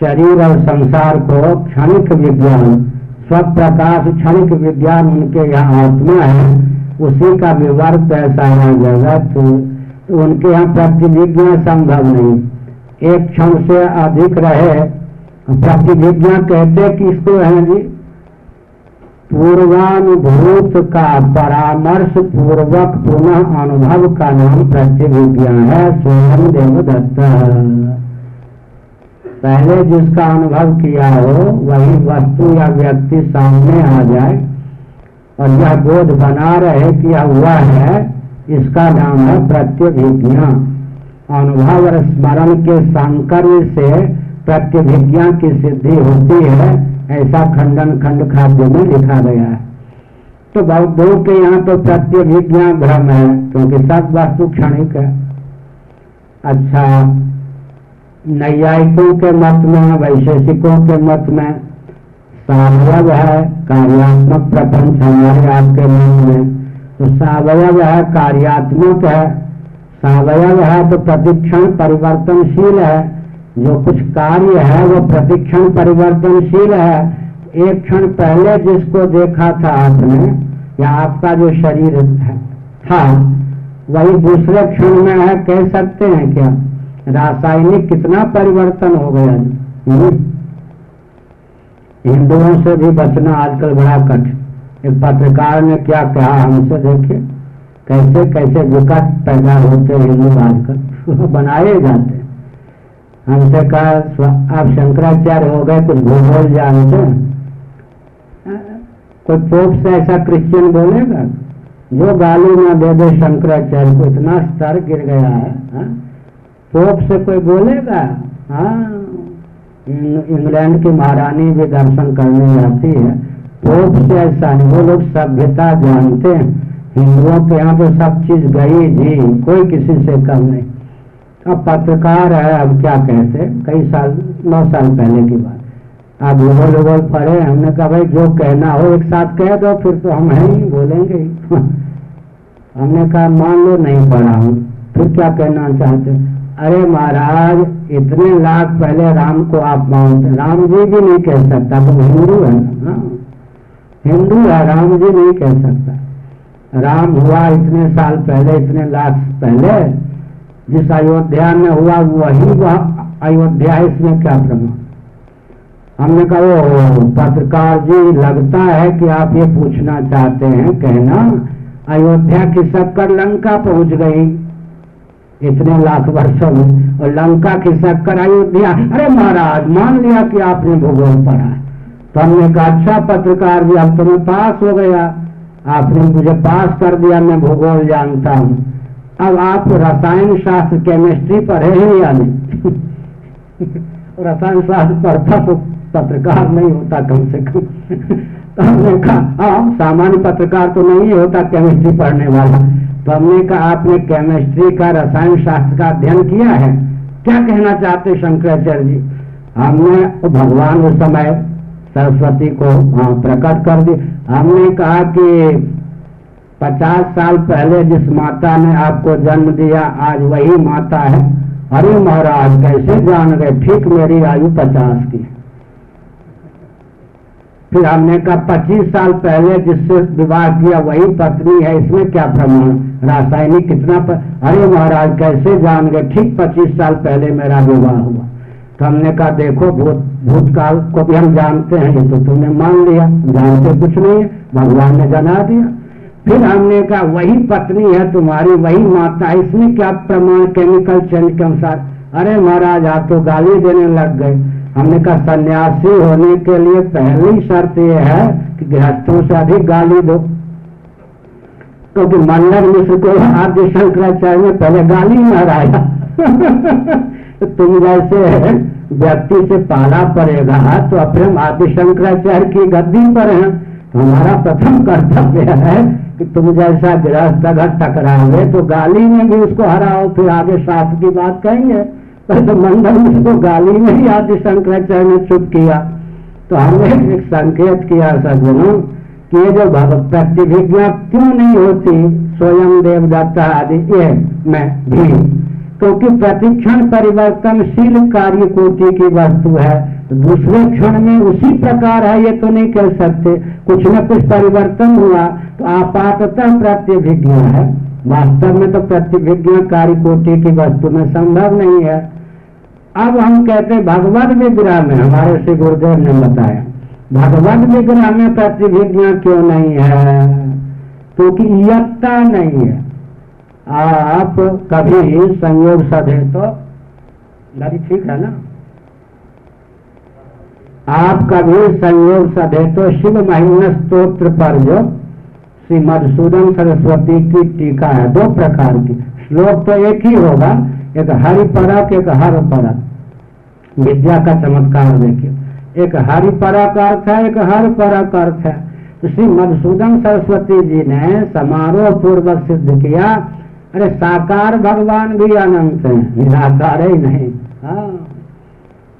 शरीर और संसार को क्षणिक विज्ञान, स्वप्रकाश क्षणिक विज्ञान उनके यहाँ आत्मा है, उसी का विवर्त है सारा जगत तो उनके यहाँ प्रतिविज्ञा संभव नहीं। एक क्षण से अधिक रहे, प्रतिविज्ञा कहते किसको है जी? पूर्वानुभूत का परामर्श पूर्वक पुनः अनुभव का नाम प्रतिविज्ञा है, स्वयं देवदत्त। पहले जिसका अनुभव किया हो, वही वस्तु या व्यक्ति सामने आ जाए और यह बोध बना रहे कि यह हुआ है, इसका नाम है प्रत्यभिज्ञा। अनुभव और स्मरण के संकर्य से प्रत्यभिज्ञा की सिद्धि होती है, ऐसा खंडन खंड खाद्य में लिखा गया है। तो बौद्धों के यहाँ तो प्रत्यभिज्ञा भ्रम है, क्योंकि सब वस्तु क्षणिक है। अच्छा नैयायिकों के मत में, वैशेषिकों के मत में सावयव है कार्यात्मक प्रपंच हमारे आपके मन में। तो सावयव है कार्यात्मक है, सावयव है तो प्रतिक्षण परिवर्तनशील है। जो कुछ कार्य है वो प्रतिक्षण परिवर्तनशील है। एक क्षण पहले जिसको देखा था आपने, या आपका जो शरीर था, वही दूसरे क्षण में है, कह सकते हैं क्या? रासायनिक कितना परिवर्तन हो गया। हिंदुओं से भी बचना आजकल बड़ा कठिन। एक पत्रकार ने क्या कहा हमसे, देखिए, कैसे कैसे विकट पैदा होते हैं हिंदू आजकल। [LAUGHS] बनाए जाते हमसे कहा आप शंकराचार्य हो गए, कुछ भूगोल जानते कोई पोप से ऐसा क्रिश्चियन बोलेगा? जो गाली ना दे दे शंकराचार्य को, इतना स्तर गिर गया है, हा? पोप से कोई बोलेगा? हाँ। इंग्लैंड की महारानी भी दर्शन करने जाती है। पोप से ऐसा नहीं, वो लोग सभ्यता जानते हैं। हिंदुओं के यहाँ तो सब चीज़ गई जी कोई किसी से कम नहीं। अब पत्रकार है, अब क्या कहते कई साल, नौ साल पहले की बात। आप गूगल वूगल पढ़े, हमने कहा, भाई, जो कहना हो, एक साथ कह दो, फिर तो हम है ही, बोलेंगे [LAUGHS] हमने कहा, मान लो, नहीं पढ़ा हूँ, फिर क्या कहना चाहते अरे महाराज, इतने लाख पहले राम को आप मानते राम जी भी नहीं कह सकता तो हिंदू है ना? हाँ। हिंदू है, राम जी नहीं कह सकता। राम हुआ इतने साल पहले, इतने लाख पहले, जिस अयोध्या में हुआ, वही वह अयोध्या इसमें क्या प्रमाण हमने कहा वो पत्रकार जी, लगता है कि आप ये पूछना चाहते हैं, कहना, अयोध्या की शक्कर लंका पहुँच गई। इतने लाख वर्षों में और लंका की शक्कर अयोध्या। अरे महाराज, मान लिया कि आपने भूगोल पढ़ा। तो हमने कहा अच्छा पत्रकार जी, अब तो पास हो गया। आपने मुझे पास कर दिया, मैं भूगोल जानता हूँ। अब आप रसायन शास्त्र केमिस्ट्री पढ़े हैं या नहीं? [LAUGHS] रसायन शास्त्र पढ़ता तो पत्रकार नहीं होता कम से कम। तो हमने कहा हाँ सामान्य पत्रकार तो नहीं होता केमिस्ट्री पढ़ने वाला। तो हमने कहा, आपने केमिस्ट्री का, रसायन शास्त्र का अध्ययन किया है? क्या कहना चाहते शंकराचार्य जी? हमने भगवान उस समय सरस्वती को प्रकट कर दी। हमने कहा कि पचास साल पहले जिस माता ने आपको जन्म दिया, आज वही माता है। अरे महाराज, कैसे जान गए? ठीक मेरी आयु पचास की फिर हमने कहा, पच्चीस साल पहले जिससे विवाह किया, वही पत्नी है, इसमें क्या प्रमाण रासायनिक कितना पर... अरे महाराज, कैसे जान गए? ठीक पच्चीस साल पहले मेरा विवाह हुआ। तो हमने कहा, देखो, भूत, भूतकाल को भी हम जानते हैं, ये तो तुमने मान लिया, जानते कुछ नहीं है, भगवान ने जना दिया। फिर हमने कहा, वही पत्नी है तुम्हारी, वही माता है, इसमें क्या प्रमाण केमिकल चेंज के अनुसार? अरे महाराज, आप तो गाली देने लग गए। हमने कहा, सन्यासी होने के लिए पहली शर्त यह है कि गृहस्थों से अधिक गाली दो। क्योंकि तो मंडल मिश्र को आद्य शंकराचार्य ने पहले गाली माराया [LAUGHS] तो तुम जैसे व्यक्ति से पाला पड़ेगा तो अपने आदि शंकराचार्य की गद्दी पर है। तो हमारा प्रथम कर्तव्य है कि तुम जैसा गृहस्थ अगर टकराओगे तो गाली में भी उसको हराओ, फिर आगे शास्त्र की बात कहेंगे। तो मंडल उसको गाली नहीं आदि शंकराचार्य ने चुप किया। तो हमने एक संकेत किया सज्जनों कि ये जो प्रतिभिज्ञा क्यों नहीं होती? स्वयं देवदत्ता आदि, ये मैं भी। क्योंकि तो प्रतिक्षण परिवर्तनशील कार्य कोटि की वस्तु है। दूसरे क्षण में उसी प्रकार है, ये तो नहीं कह सकते। कुछ न कुछ परिवर्तन हुआ तो आपातः प्रतिभिज्ञा है। वास्तव में तो प्रतिभिज्ञा कार्य कोटि की वस्तु में संभव नहीं है। अब हम कहते भगवत विग्रह में, हमारे श्री गुरुदेव ने बताया भगवत विग्रह में प्रतिभिज्ञा क्यों नहीं है? क्योंकि यत्ता नहीं है। आप कभी संयोग सधे तो गाड़ी ठीक है ना? आप कभी संयोग सधे तो शिव महिमा स्त्रोत्र पर जो श्री मधुसूदन सरस्वती की टीका है, दो प्रकार की। श्लोक तो एक ही होगा एक हरि परक एक हर परक विद्या का चमत्कार देखिए। एक हरि परक अर्थ है, एक हर परक अर्थ है। तो श्री मधुसूदन सरस्वती जी ने समारोह पूर्वक सिद्ध किया, अरे साकार भगवान भी अनंत है, निराकार ही नहीं। हाँ।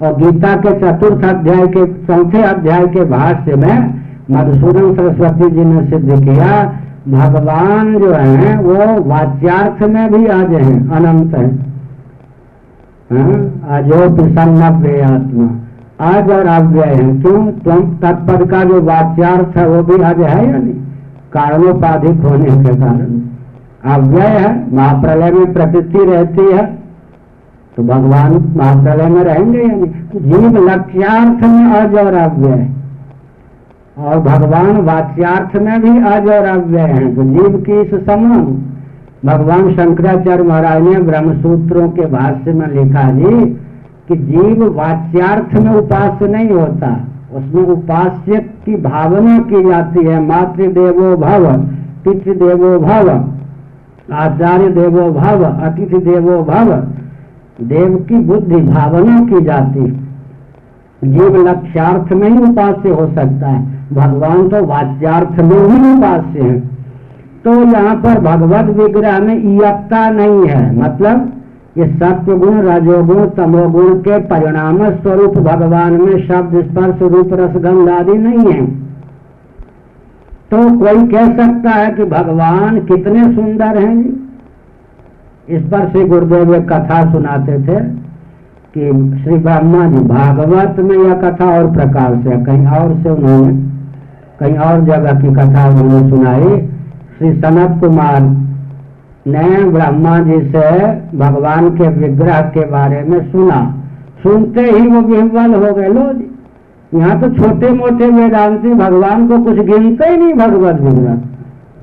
और गीता के चतुर्थ अध्याय के, चौथे अध्याय के भाष्य में मधुसूदन सरस्वती जी ने सिद्ध किया, भगवान जो है, वो वाच्यार्थ में भी आज हैं, अनंत है। अजो प्रसन्न आत्मा। आज और अव्यय है। क्यों? तुम तत्पद का जो वाच्यार्थ है, वो भी आज है या नहीं? कारणोपाधिक होने के कारण। अव्यय है, महाप्रलय में प्रकृति रहती है। तो भगवान महाप्रलय में रहेंगे या नहीं? जीव लक्ष्यार्थ में अज और अव्यय और भगवान वाच्यार्थ में भी अज और अव्यय है। तो जीव की इस समान भगवान शंकराचार्य महाराज ने ब्रह्म सूत्रों के भाष्य में लिखा जी कि जीव वाच्यार्थ में उपास्य नहीं होता। उसमें उपास्य की भावना की जाती है। मातृ देवो भव पितृ देवो भव, आचार्य देवो भव, अतिथि देवो भव, देव की बुद्धि भावना की जाती जीव लक्ष्यार्थ में ही उपास्य हो सकता है। भगवान तो वाच्यार्थ में ही उपास्य है। तो यहाँ पर भगवत विग्रह में इयत्ता नहीं है। मतलब ये सत्य गुण रजोगुण, तमोगुण के परिणाम स्वरूप भगवान में शब्द, स्पर्श, रूप रसगंध आदि नहीं है। तो कोई कह सकता है कि भगवान कितने सुंदर हैं इस पर श्री गुरुदेव एक कथा सुनाते थे कि श्री ब्रह्मा जी भागवत में यह कथा और प्रकार से कहीं और से उन्होंने, कहीं और जगह की कथा उन्होंने सुनाई। श्री सनत कुमार ने ब्रह्मा जी से भगवान के विग्रह के बारे में सुना। सुनते ही वो विह्वल हो गए, लो जी। यहाँ तो छोटे मोटे वेदांति भगवान को कुछ गिनते ही नहीं, भगवत विग्रह।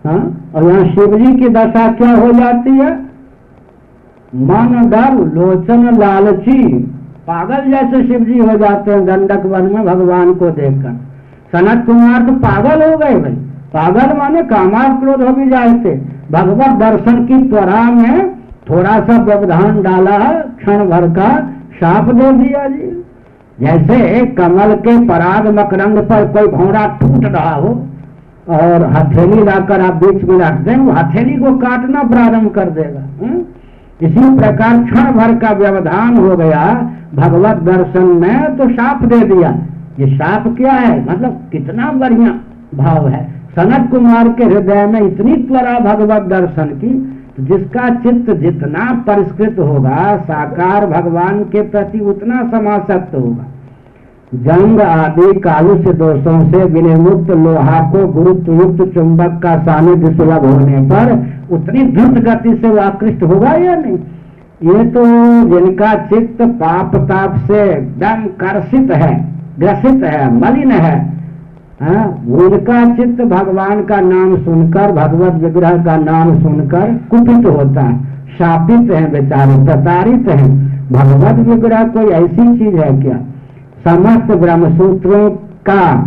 हाँ? और यहाँ शिव जी की दशा क्या हो जाती है? मन डर, लोचन, लालची। पागल जैसे शिव जी हो जाते हैं दंडक वन में भगवान को देखकर। सनत कुमार तो पागल हो गए भाई। पागल माने कामार क्रोध हो भी जाते भगवत दर्शन की त्वरा में थोड़ा सा व्यवधान डाला क्षण भर का साफ़ दे दिया जी। जैसे कमल के पराग मकरंग पर कोई घोड़ा टूट रहा हो और हथेली लाकर आप बीच में रख दें, वो हथेली को काटना प्रारंभ कर देगा हुँ? इसी प्रकार क्षण भर का व्यवधान हो गया, भगवत दर्शन में तो साफ़ दे दिया। ये साफ़ क्या है? मतलब कितना बढ़िया भाव है। सनत कुमार के हृदय में इतनी त्वरा भगवत दर्शन की, जिसका चित्त जितना परिष्कृत होगा, साकार भगवान के प्रति उतना समासक्त होगा। जंग आदि कालुष्य दोषों से विनिमुक्त लोहा को गुरुत्व युक्त चुंबक का सानिध्य सुलभ होने पर उतनी द्रुत गति से वो आकृष्ट होगा या नहीं? ये तो जिनका चित्त पाप ताप से एकदम कर्षित है, ग्रसित है, मलिन है हाँ, उनका चित्त भगवान का नाम सुनकर भगवत विग्रह का नाम सुनकर कुपित होता है। शापित है बेचारे प्रताड़ित है। भगवत विग्रह कोई ऐसी चीज़ है क्या? समस्त ब्रह्म सूत्रों का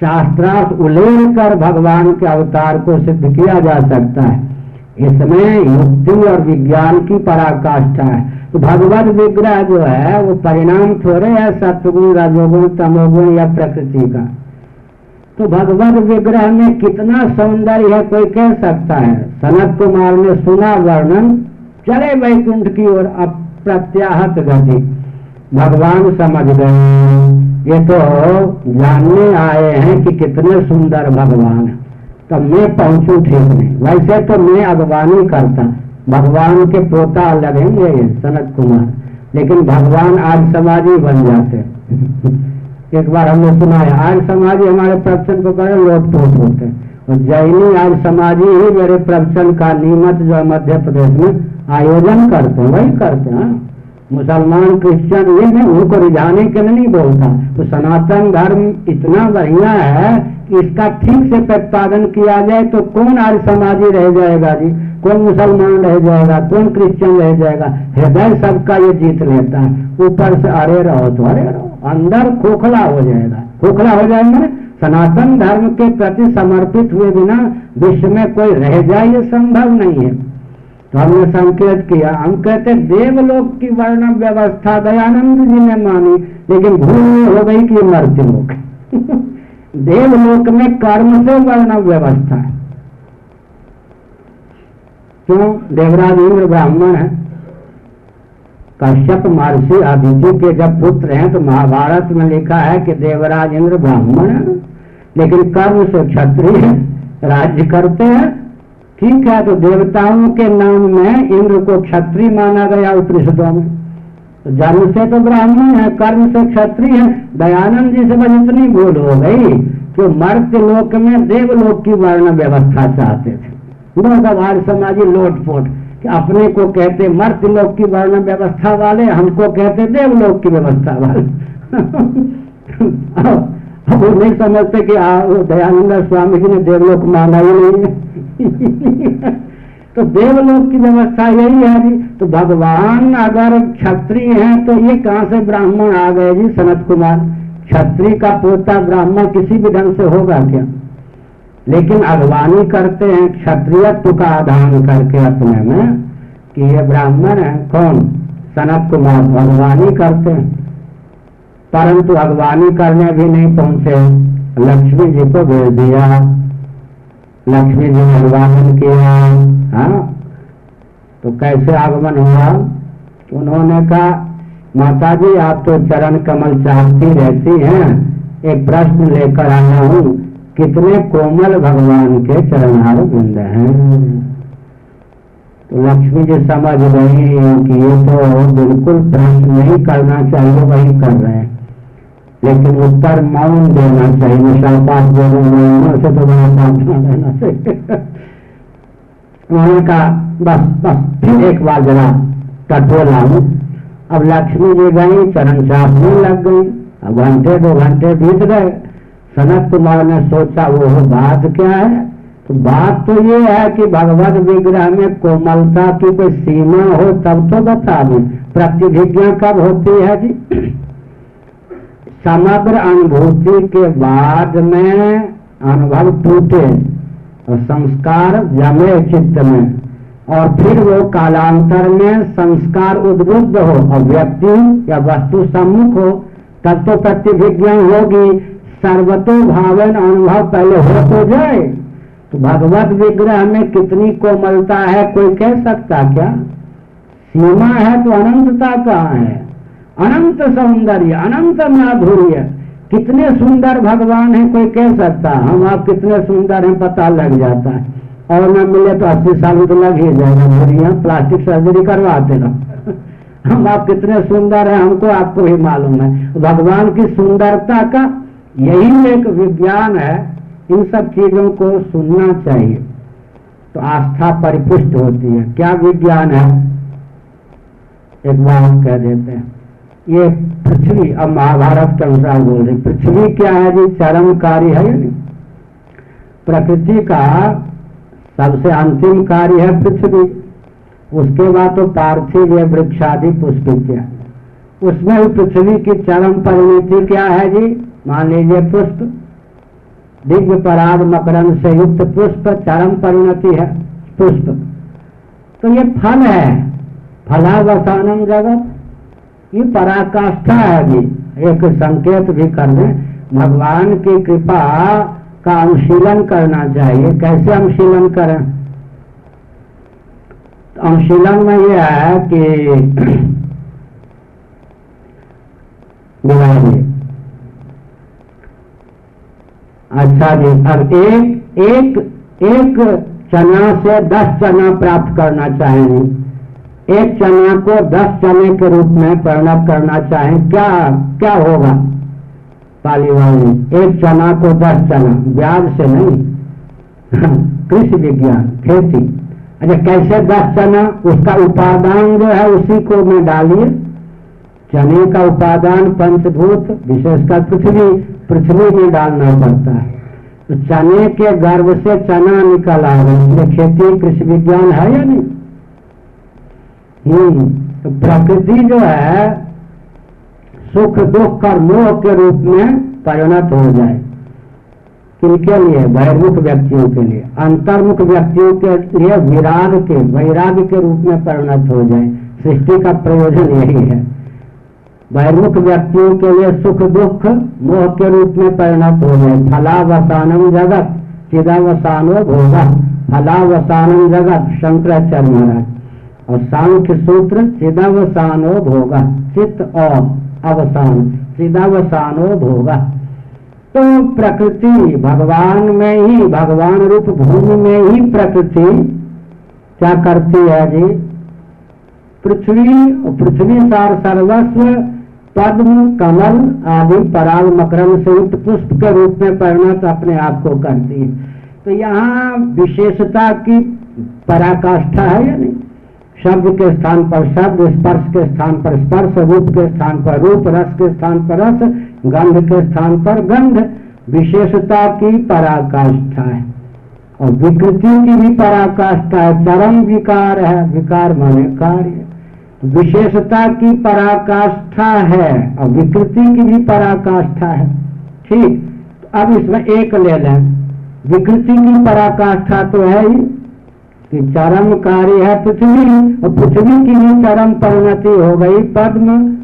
शास्त्रार्थ उल्लेख कर भगवान के अवतार को सिद्ध किया जा सकता है। इसमें युक्ति और विज्ञान की पराकाष्ठा है। तो भगवत विग्रह जो है, वो परिणाम थोड़े है सत्वगुण, रजोगुण, तमोगुण या प्रकृति का। तो भगवत विग्रह में कितना सौंदर्य है कोई कह सकता है? सनत कुमार ने सुना वर्णन, चले वैकुंठ की ओर अप्रत्याहत गति। भगवान समझ गए। ये तो जानने आए हैं कि कितने सुंदर भगवान है। तो मैं पहुंचू ठीक नहीं वैसे तो मैं अगवानी करता। भगवान के पोता लगेंगे सनत कुमार। लेकिन भगवान आज समाजी बन जाते। एक बार हमने सुना है आज समाजी हमारे प्रवचन को करे लोट पोट होते। और जैनी आज समाजी ही मेरे प्रवचन का नियमित जो मध्य प्रदेश में आयोजन करते हैं, वही करते हैं। मुसलमान क्रिश्चियन ये भी उनको रिझाने के लिए नहीं बोलता। तो सनातन धर्म इतना बढ़िया है कि इसका ठीक से प्रतिपादन किया जाए तो कौन आज समाजी रह जाएगा जी? कौन मुसलमान रह जाएगा? कौन क्रिश्चियन रह जाएगा? हृदय सबका ये जीत लेता है। ऊपर से अरे रहो तो अरे रहो। अंदर खोखला हो जाएगा। खोखला हो जाएगा सनातन धर्म के प्रति समर्पित हुए बिना विश्व में कोई रह जाए ये संभव नहीं है। तो हमने संकेत किया। हम कहते देवलोक की वर्ण व्यवस्था दयानंद जी ने मानी, लेकिन भूल हो गई कि मर्त्यलोक [LAUGHS] देवलोक में कर्म से वर्ण व्यवस्था है। क्यों? देवराज इंद्र ब्राह्मण है। कश्यप महर्षि आदित्य के जब पुत्र हैं तो महाभारत में लिखा है कि देवराज इंद्र ब्राह्मण है, लेकिन कर्म से क्षत्रिय राज्य करते हैं ठीक है तो देवताओं के नाम में इंद्र को क्षत्रिय माना गया उपनिषदों में। तो जन्म से तो ब्राह्मण है, कर्म से क्षत्रिय है। दयानंद जी से बस इतनी भूल हो गई कि मर्त्य लोक में देवलोक की वर्ण व्यवस्था चाहते थे। मतलब आज समाजी लोटपोट कि अपने को कहते, मर्त्य लोक की वर्ण व्यवस्था वाले, हमको कहते, देवलोक की व्यवस्था वाले। [LAUGHS] अब वो नहीं समझते कि दयानंद स्वामी जी ने देवलोक माना ही नहीं। [LAUGHS] तो देवलोक की व्यवस्था यही है जी। तो भगवान अगर क्षत्रिय हैं तो ये कहाँ से ब्राह्मण आ गए जी, सनत कुमार? क्षत्रिय का पोता ब्राह्मण किसी भी ढंग से होगा क्या? लेकिन अगवानी करते हैं, क्षत्रियत्व का आधान करके अपने में, कि ये ब्राह्मण है, कौन? सनत कुमार, भगवानी करते हैं। परंतु अगवानी करने भी नहीं पहुँचे। लक्ष्मी जी को भेज दिया। लक्ष्मी जी ने अगवान किया। हाँ? तो कैसे आगमन हुआ? उन्होंने कहा माता जी आप तो चरण कमल चाहती रहती हैं। एक प्रश्न लेकर आया हूँ, कितने कोमल भगवान के चरणहार बिंद हैं? तो लक्ष्मी जी समझ गई कि ये तो बिल्कुल प्रश्न नहीं करना चाहिए, वही कर रहे हैं। लेकिन उत्तर मौन देना चाहिए निशापात बोलो मौन से तो बड़ा प्रार्थना देना चाहिए कहा बस बस फिर एक बार जरा टटोला हूँ अब लक्ष्मी जी गई चरण साफ़ चापने लग गई अब घंटे दो घंटे बीत गए सनत कुमार ने सोचा वो बात क्या है तो बात तो ये है कि भगवत विग्रह में कोमलता की कोई सीमा हो तब तो बता दें प्रतिभिज्ञा कब होती है जी समग्र अनुभूति के बाद में अनुभव टूटे और संस्कार जमे चित्त में। और फिर वो कालांतर में संस्कार उद्बुद्ध हो और व्यक्ति या वस्तु सम्मुख हो, तब तो प्रतिभिज्ञा होगी सर्वतो भावन अनुभव पहले हो तो जाए। तो भगवत विग्रह में कितनी कोमलता है, कोई कह सकता क्या? सीमा है तो अनंतता कहाँ है? अनंत सौंदर्य, अनंत माधुर्य। कितने सुंदर भगवान है, कोई कह सकता, हम आप कितने सुंदर हैं, पता लग जाता है। और न मिले तो अस्सी साल तो लग ही जाएगा बुढ़िया प्लास्टिक सर्जरी करवाते ना [LAUGHS] हम आप कितने सुंदर हैं, हमको आपको ही मालूम है। भगवान की सुंदरता का यही एक विज्ञान है, इन सब चीज़ों को सुनना चाहिए। तो आस्था परिपुष्ट होती है। क्या विज्ञान है? एक बात कह देते हैं। ये पृथ्वी, अब महाभारत के अनुसार बोल रही पृथ्वी क्या है जी? चरम कार्य है या नहीं? प्रकृति का सबसे अंतिम कार्य है पृथ्वी। उसके बाद तो पार्थिव या वृक्षादि पुष्प क्या उसमें पृथ्वी की चरम परिणति क्या है जी? मान लीजिए पुष्प। दिव्य पराग मकरंद से युक्त पुष्प चरम परिणति है, पुष्प। तो ये फल है। फलावसानम जगत। ये पराकाष्ठा है जी एक संकेत भी कर दें, भगवान की कृपा का अनुशीलन करना चाहिए। कैसे अनुशीलन करें? अनुशीलन में यह है कि [CLEARS THROAT] अच्छा जी अब एक एक एक चना से दस चना प्राप्त करना चाहेंगे। एक चना को दस चने के रूप में परिणत करना चाहे, क्या क्या होगा? पाली वाली एक चना को दस चना, ब्याज से नहीं। [LAUGHS] कृषि विज्ञान, खेती। अच्छा कैसे दस चना? उसका उपादान जो है, उसी को में डालिए। चने का उपादान, पंचभूत विशेषकर पृथ्वी पृथ्वी में डालना पड़ता है। तो चने के गर्भ से चना निकल आ रहा है खेती कृषि विज्ञान है या नहीं? तो प्रकृति जो है, सुख दुख और मोह के रूप में परिणत हो जाए। किनके लिए? बहिर्मुख व्यक्तियों के लिए। अंतर्मुख व्यक्तियों के लिए विराग के, वैराग के रूप में परिणत हो जाए। सृष्टि का प्रयोजन यही है। बहिर्मुख व्यक्तियों के लिए सुख दुख मोह के रूप में परिणत हो जाए। फलावसानम जगत, चिदावसानो भोगा। फलावसानम जगत, शंकराचार्य महाराज। और सांख्य सूत्र चिदावसानो भोगा, चित्त और अवसान, चिदावसानो भोगा। तो प्रकृति भगवान में ही, भगवान रूप भूमि में ही प्रकृति। क्या करती है जी? पृथ्वी पृथ्वी सार सर्वस्व, पद्म, कमल आदि पराग मकरम संयुक्त पुष्प के रूप में परिणत अपने आप को करती है। तो यहाँ विशेषता की पराकाष्ठा है या नहीं? शब्द के स्थान पर शब्द, स्पर्श के स्थान पर स्पर्श, रूप के स्थान पर रूप, रस के स्थान पर रस, गंध के स्थान पर गंध। विशेषता की पराकाष्ठा है। और विकृति की भी पराकाष्ठा है। चरम विकार है। विकार माने कार्य। विशेषता की पराकाष्ठा है और विकृति की भी पराकाष्ठा है। ठीक। अब इसमें एक ले लें। विकृति की पराकाष्ठा तो है ही। कि चरम कार्य है पृथ्वी। और पृथ्वी की भी चरम परिणति हो गई पद्म।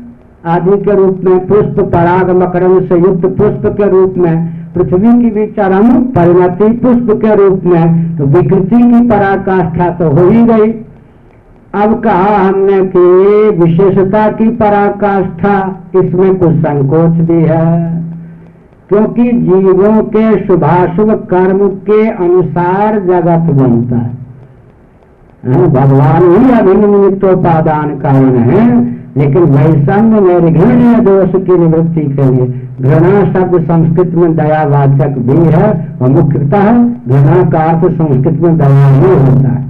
आदि के रूप में पुष्प पराग मकरंद से युक्त पुष्प के रूप में। पृथ्वी की भी चरम परिणति पुष्प के रूप में। तो विकृति की पराकाष्ठा तो हो ही गई। अब कहा हमने कि विशेषता की पराकाष्ठा इसमें कुछ संकोच भी है। क्योंकि जीवों के शुभाशुभ कर्म के अनुसार जगत बनता है हाँ, भगवान ही अभिन्न निमित्तोपादान कारण है, लेकिन वैषम्य निर्घृण्य दोष की निवृत्ति के लिए। घृणा शब्द संस्कृत में दयावाचक भी है, और मुख्यतः घृणा का अर्थ संस्कृत में दया ही होता है।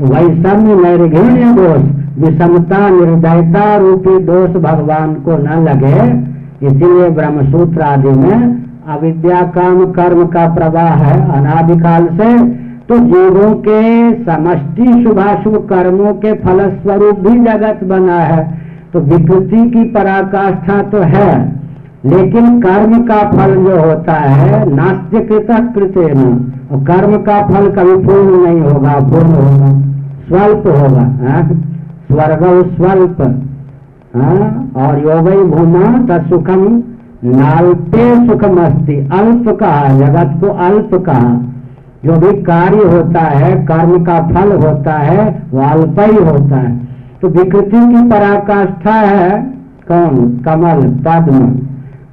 वैषम्य नैर्घृण्य दोष, विषमता, निर्दयता रूपी दोष भगवान को न लगे, इसीलिए ब्रह्मसूत्र आदि में अविद्या काम कर्म का प्रवाह है, अनादिकाल से तो जीवों के समष्टि शुभाशुभ कर्मों के फलस्वरूप भी जगत बना है। तो विकृति की पराकाष्ठा तो है, लेकिन कर्म का फल जो होता है नास्त्य कृत कृत्य और कर्म का फल कभी पूर्ण नहीं होगा, पूर्ण होगा। स्वल्प होगा हाँ? स्वर्ग स्वल्प हाँ? और योग भूमा तत्सुखम नाल्पे सुखम अस्थि अल्प कहा, जगत को अल्प कहा। जो भी कार्य होता है, कर्म का फल होता है, वो अल्प ही होता है। तो विकृति की पराकाष्ठा है कौन? कमल, पद्म।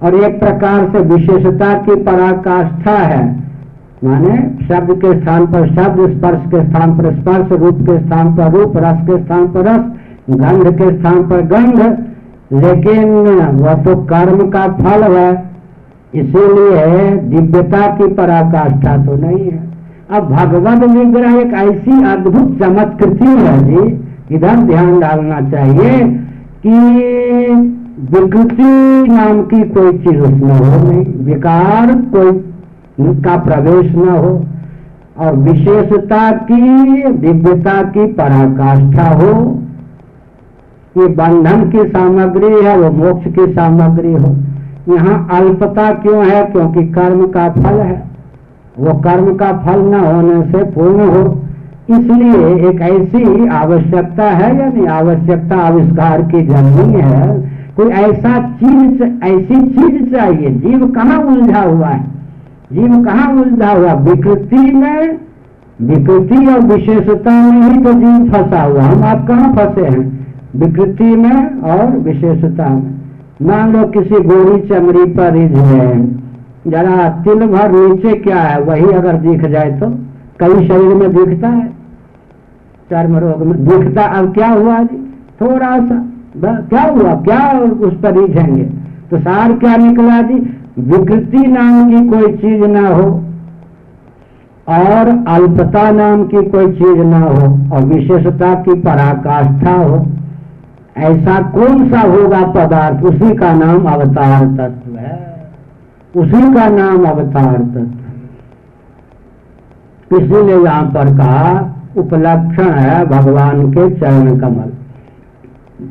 और एक प्रकार से विशेषता की पराकाष्ठा है। माने शब्द के स्थान पर शब्द, स्पर्श के स्थान पर स्पर्श, रूप के स्थान पर रूप, रस के स्थान पर रस, गंध के स्थान पर गंध। लेकिन वह तो कर्म का फल है। इसीलिए दिव्यता की पराकाष्ठा तो नहीं है। अब भगवत विग्रह एक ऐसी अद्भुत चमत्कृति है जी, इधर ध्यान डालना चाहिए कि विकृति नाम की कोई चीज़ उसमें हो नहीं, विकार कोई का प्रवेश न हो, और विशेषता की, दिव्यता की पराकाष्ठा हो, ये बंधन की सामग्री है, वो मोक्ष की सामग्री हो। यहाँ अल्पता क्यों है? क्योंकि कर्म का फल है। वो कर्म का फल न होने से पूर्ण हो। इसलिए एक ऐसी आवश्यकता है या नहीं आवश्यकता आविष्कार की जन्मी है कोई ऐसा चीज़, ऐसी चीज़ चाहिए, जीव कहाँ उलझा हुआ है? जीव कहाँ उलझा हुआ? विकृति में, विकृति और विशेषता में ही तो जीव फंसा हुआ। हम आप कहाँ फंसे हैं? विकृति में और विशेषता में। मान लो किसी गोरी चमड़ी पर रिझ है। जरा तिल भर नीचे क्या है, वही अगर दिख जाए तो। कई शरीर में दिखता है, चर्म रोग में दिखता। अब क्या हुआ जी? थोड़ा सा क्या हुआ? क्या उस पर रिझेंगे? तो सार क्या निकला जी? विकृति नाम की कोई चीज़ ना हो, और अल्पता नाम की कोई चीज़ ना हो, और विशेषता की पराकाष्ठा हो। ऐसा कौन सा होगा पदार्थ? उसी का नाम अवतार तत्व है। उसी का नाम अवतार तत्व। इसीलिए यहाँ पर कहा, उपलक्षण है भगवान के चरण कमल।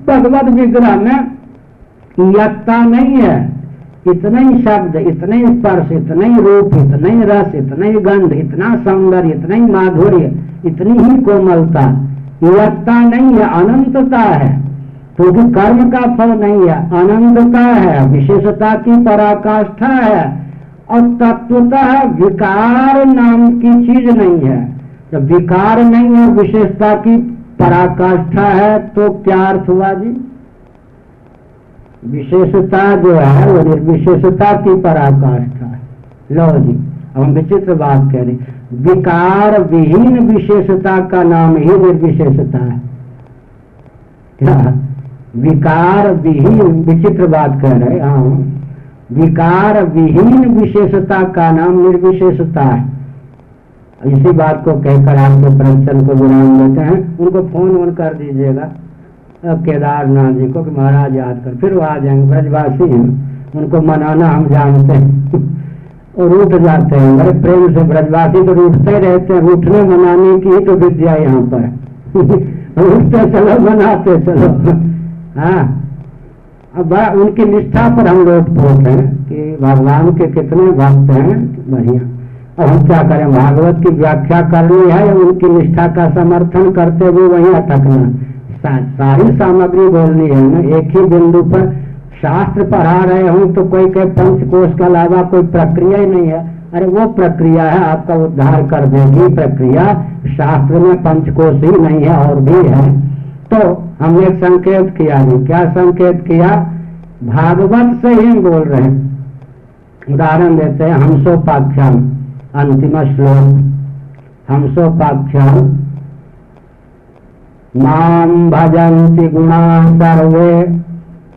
भगवत विग्रह में यत्ता नहीं है। इतने ही शब्द, इतने ही स्पर्श, इतने ही रूप, इतने ही रस, इतने ही गंध, इतना सौंदर्य, इतने ही माधुर्य, इतनी ही कोमलता। युवकता नहीं है, अनंतता है। क्योंकि तो कर्म का फल नहीं है अनंतता है, विशेषता की पराकाष्ठा है, और तत्वतः विकार नाम की चीज़ नहीं है। जब विकार नहीं है, विशेषता की पराकाष्ठा है तो क्या अर्थ हुआ जी? विशेषता जो है, वो निर्विशेषता की पराकाष्ठा है। लो जी हम विचित्र बात कह रहे विकार विहीन विशेषता का नाम ही निर्विशेषता है। क्या? विकार विहीन विचित्र बात कह रहे हाँ विकार विहीन विशेषता का नाम निर्विशेषता है। इसी बात को कहकर आपके प्रवचन को विराम देते हैं। उनको फ़ोन वोन कर दीजिएगा। केदारनाथ जी को कि महाराज याद कर, फिर वो आ जाएँगे। ब्रजवासी हैं। उनको मनाना हम जानते हैं। [LAUGHS] और रूठ जाते हैं। बड़े प्रेम से ब्रजवासी तो रूठते रहते हैं। रूठने मनाने की ही तो विद्या यहाँ पर [LAUGHS] रूठते चलो, मनाते चलो। हाँ। अब उनकी निष्ठा पर हम लोग पोट हैं कि भगवान के कितने भक्त हैं, बढ़िया। अब हम क्या करें? भागवत की व्याख्या करनी है, उनकी निष्ठा का समर्थन करते हुए वहीं अटकना सारी सामग्री बोलनी है ना, एक ही बिंदु पर शास्त्र पढ़ा रहे हूँ तो कोई कहे पंचकोश के अलावा कोई प्रक्रिया ही नहीं है। अरे वो प्रक्रिया है, आपका उद्धार कर देगी प्रक्रिया। शास्त्र में पंचकोश ही नहीं है, और भी है। तो हमने संकेत किया नहीं। क्या संकेत किया? भागवत से ही बोल रहे हैं। उदाहरण देते हैं, हमसोपाख्यान, अंतिम श्लोक। हमसोपाख्यान माम भजन्ति गुणा सर्वे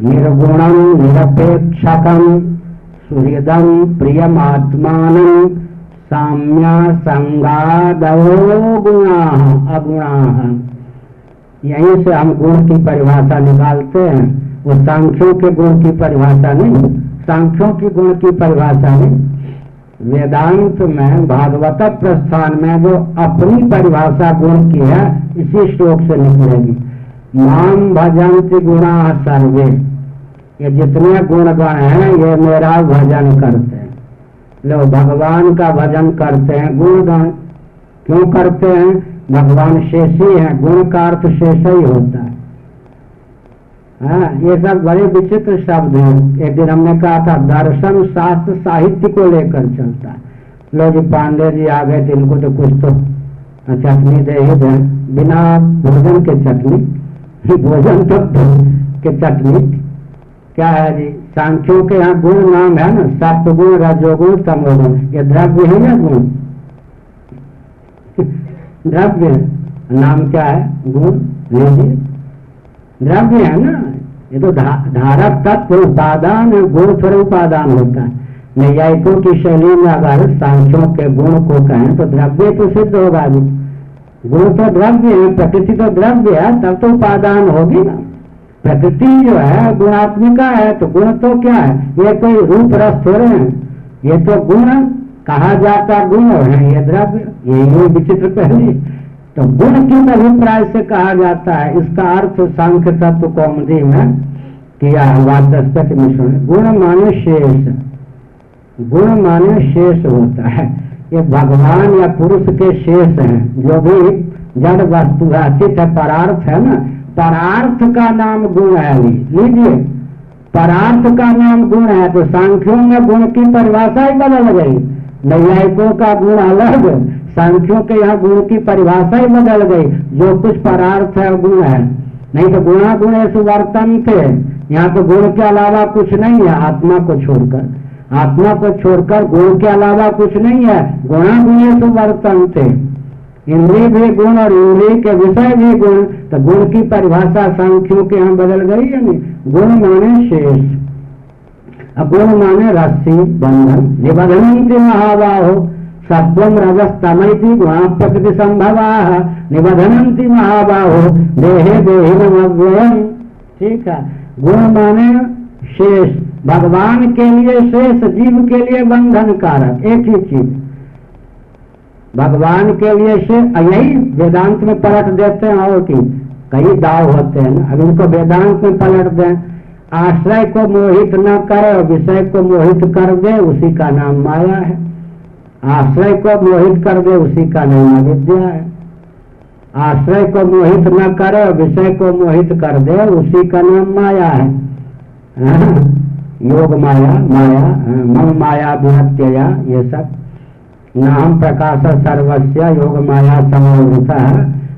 निर्गुणम निरपेक्षकम सुहृदम प्रियमात्मान साम्या संगादो गुणा, अगुणा। यहीं से हम गुण की परिभाषा निकालते हैं। वो सांख्यों के गुण की परिभाषा नहीं, सांख्यों की गुण की परिभाषा नहीं। वेदांत में, भागवत प्रस्थान में जो अपनी परिभाषा गुण की है, इसी श्लोक से निकलेगी। माम भजंत गुणा सर्वे। ये जितने गुणगण हैं, ये मेरा भजन करते हैं। लो, भगवान का भजन करते हैं गुणगण क्यों करते हैं? भगवान शेषी है, गुण का अर्थ शेष ही होता है। हाँ ये सब बड़े विचित्र शब्द हैं। एक दिन हमने कहा था, दर्शन शास्त्र साहित्य को लेकर चलता है। लो जी, पांडे जी आ गए थे, इनको तो कुछ तो चटनी दे ही दे। बिना भोजन के चटनी, [LAUGHS] भोजन तो के चटनी। क्या है जी, सांख्यों के यहाँ गुण नाम है ना सप्तगुण रजोगुण, तमोगुण। ये द्रव्य है ना गुण। द्रव्य नाम क्या है? गुण लीजिए द्रव्य है ना? ये तो धा, धारक तत्व उपादान गुण थोड़े उपादान होता है। न्यायिकों की शैली में अगर सांख्यों के गुण को कहें तो द्रव्य तो सिद्ध होगा जी गुण तो द्रव्य है प्रकृति तो द्रव्य है तब तो उपादान होगी ना। प्रकृति जो है गुणात्मिका है तो गुण तो क्या है? ये कोई रूप रस थोड़े हैं। ये तो गुण कहा जाता गुण है ये द्रव्य यही विचित्र पहले। तो गुण किस अभिप्राय से कहा जाता है? इसका अर्थ सांख्य तत्व कौमदी में किया वाचस्पति मिश्रण गुण माने शेष। गुण माने शेष होता है। ये भगवान या पुरुष के शेष हैं, जो भी जड़ वस्तु है परार्थ है ना? परार्थ का नाम गुण है लीजिए, परार्थ का नाम गुण है तो सांख्यों में गुण की परिभाषा ही बदल गई। नैयायिकों का गुण अलग, सांख्यों के यहाँ गुण की परिभाषा ही बदल गई, जो कुछ परार्थ है गुण है। नहीं तो गुणा गुण सुवर्तन थे, यहाँ तो गुण के अलावा कुछ नहीं है, आत्मा को छोड़कर। आत्मा को छोड़कर गुण के अलावा कुछ नहीं है गुणा गुण सुवर्तन थे। इंद्रिय भी गुण और इंद्रिय के विषय भी गुण तो गुण की परिभाषा सांख्यों के यहाँ बदल गई है गुण माने शेष। अगुण माने रस्सी, बंधन निबधनती महाबाहो सत्वम रजस्तमैति गुण प्रकृति संभवा निबधनती महाबाहो, देहे देहिनम ठीक है? गुण माने शेष, भगवान के लिए शेष, जीव के लिए बंधन कारक एक ही चीज़। भगवान के लिए से यही वेदांत में पलट देते हैं और की कई दाव होते हैं ना, अब इनको वेदांत में पलट दें। आश्रय को मोहित न करे और विषय को मोहित कर दे उसी का नाम माया है। आश्रय को मोहित कर दे उसी का नाम अविद्या है। आश्रय को मोहित न करे और विषय को मोहित कर दे उसी का नाम माया है। हाँ, [LAUGHS] योग माया माया हाँ, मम माया विहत्या ये सब। नाम प्रकाश सर्वस्व योग माया समोहित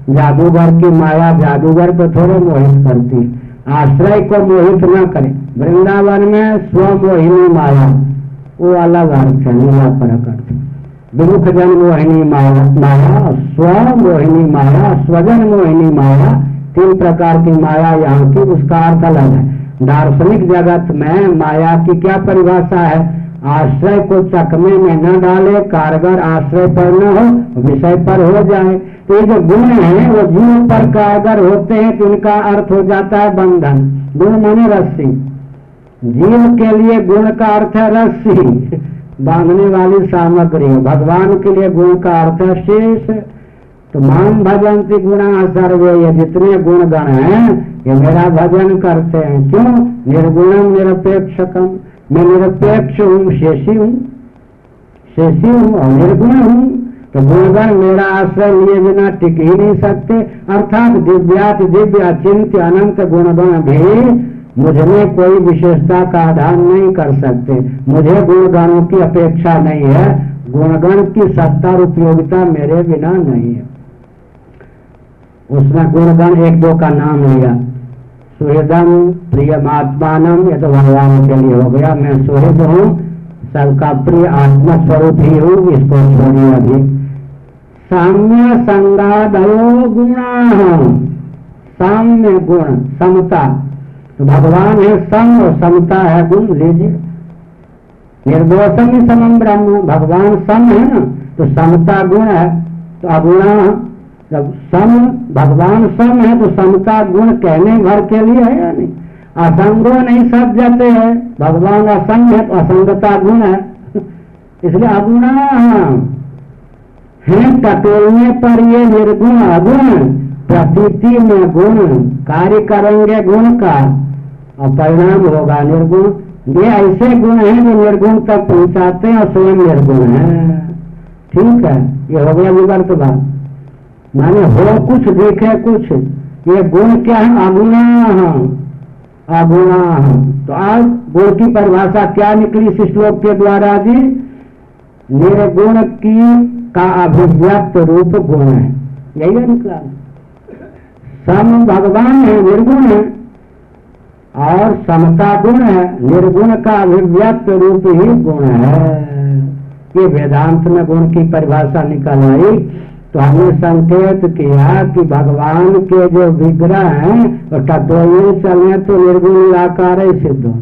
जादूगर की माया जादूगर को थोड़े मोहित करती आश्रय को मोहित न करे। वृंदावन में स्वमोहिनी माया। वो अलग अर्थ है नीला परक अर्थ विमुख जन मोहिनी माया माया स्व मोहिनी माया, स्वजन मोहिनी माया, तीन प्रकार की माया यहाँ की, उसका अर्थ अलग है। दार्शनिक जगत में माया की क्या परिभाषा है? आश्रय को चकमे में न डाले, कारगर आश्रय पर न हो, विषय पर हो जाए। तो ये जो गुण है, वो जीव पर कारगर होते हैं तो इनका अर्थ हो जाता है बंधन। गुण माने रस्सी। जीव के लिए गुण का अर्थ है रस्सी। बांधने वाली सामग्री। भगवान के लिए गुण का अर्थ है शेष। तो मान भजन गुणा सर्वे। ये जितने गुण गण हैं, ये मेरा भजन करते हैं। क्यों? निर्गुणम निरपेक्षकम। मैं निरपेक्ष हूँ शेषी हूँ शेषी हूँ और निर्गुण हूँ तो गुणगण मेरा आश्रय लिए बिना टिक ही नहीं सकते। अर्थात दिव्यात दिव्य अचिंत्य अनंत गुणगण भी मुझमें कोई विशेषता का आधार नहीं कर सकते। मुझे गुणगणों की अपेक्षा नहीं है, गुणगण की सत्ता उपयोगिता मेरे बिना नहीं है। उसमें गुणगण एक दो का नाम लिया। सुहृदम प्रिय महात्मानम ये तो भगवान के लिए हो गया। मैं सुहृद हूँ, सबका प्रिय आत्मा स्वरूप ही हूँ इसको छोड़िए अभी। साम्य संगादयो गुणा। साम्य गुण, समता। तो भगवान है सम और समता है गुण, लीजिए। निर्दोषम ही समम ब्रह्म। भगवान सम है ना तो समता गुण है तो अगुणा। जब सम, भगवान सम है तो सम का गुण कहने भर के लिए है या नहीं? असंगो नहीं सब जाते हैं। भगवान असंग है तो असंगता गुण है। इसलिए अगुणा है टटोलने पर ये निर्गुण अगुण, प्रतीति में गुण, कार्य करेंगे गुण का। और परिणाम होगा निर्गुण। ये ऐसे गुण हैं जो निर्गुण तक पहुंचाते हैं और स्वयं निर्गुण है। ठीक है, ये हो गया विवर्त बात। माने हो कुछ, देखे कुछ। ये गुण क्या है? अगुणा अगुणा तो आज गुण की परिभाषा क्या निकली इस श्लोक के द्वारा जी? निर्गुण की का अभिव्यक्त रूप गुण है। यही निकला। सम भगवान है, निर्गुण है। और समता गुण है, निर्गुण का अभिव्यक्त रूप ही गुण है। ये वेदांत में गुण की परिभाषा निकल आई। तो हमने संकेत किया कि भगवान के जो विग्रह हैं वो टटोले चले तो निर्गुण निराकार सिद्ध हो।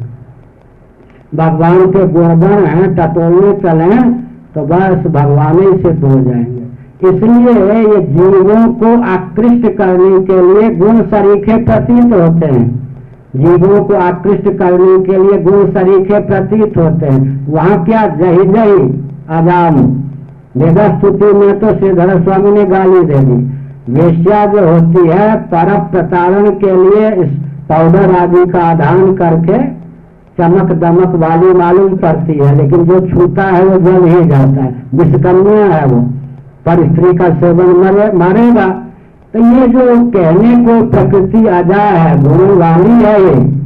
भगवान के गुणगण हैं टटोले चले तो बस भगवान ही सिद्ध हो जाएँगे। इसलिए ये जीवों को आकृष्ट करने के लिए गुण सरीखे प्रतीत होते हैं। जीवों को आकृष्ट करने के लिए गुण सरीखे प्रतीत होते हैं। वहाँ क्या? जही जही अजाम। वेदा स्तुति में तो श्रीधर स्वामी ने गाली दे दी। वेश्या जो होती है पर प्रतारण के लिए इस पाउडर आदि का आधान करके चमक दमक वाली मालूम पड़ती है, लेकिन जो छूता है वो जल ही जाता है। विषकन्या है वो। पर स्त्री का सेवन मरे, मारेगा। तो ये जो कहने को प्रकृति अजा है गुरु वाली है ये।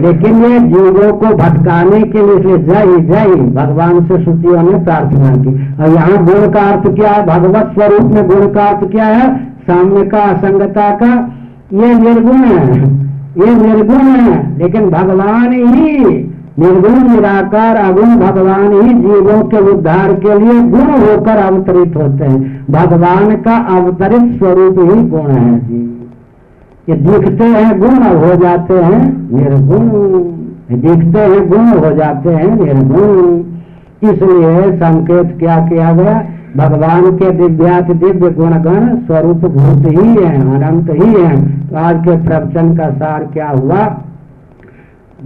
लेकिन ये जीवों को भटकाने के लिए जय जय, भगवान से श्रुतियों ने प्रार्थना की। और यहाँ गुण का अर्थ क्या है? भगवत स्वरूप में गुण का अर्थ क्या है? साम्य का, असंगता का। ये निर्गुण है। ये निर्गुण है। लेकिन भगवान ही निर्गुण, निराकार, अगुण भगवान ही जीवों के उद्धार के लिए गुण होकर अवतरित होते हैं। भगवान का अवतरित स्वरूप ही गुण है जी। ये दिखते हैं गुण हो जाते हैं, निर्गुण। दिखते हैं गुण हो जाते हैं, निर्गुण। इसलिए संकेत क्या किया गया? भगवान के दिव्यात दिव्य गुणगण स्वरूप भूत ही है, अनंत ही है। तो आज के प्रवचन का सार क्या हुआ?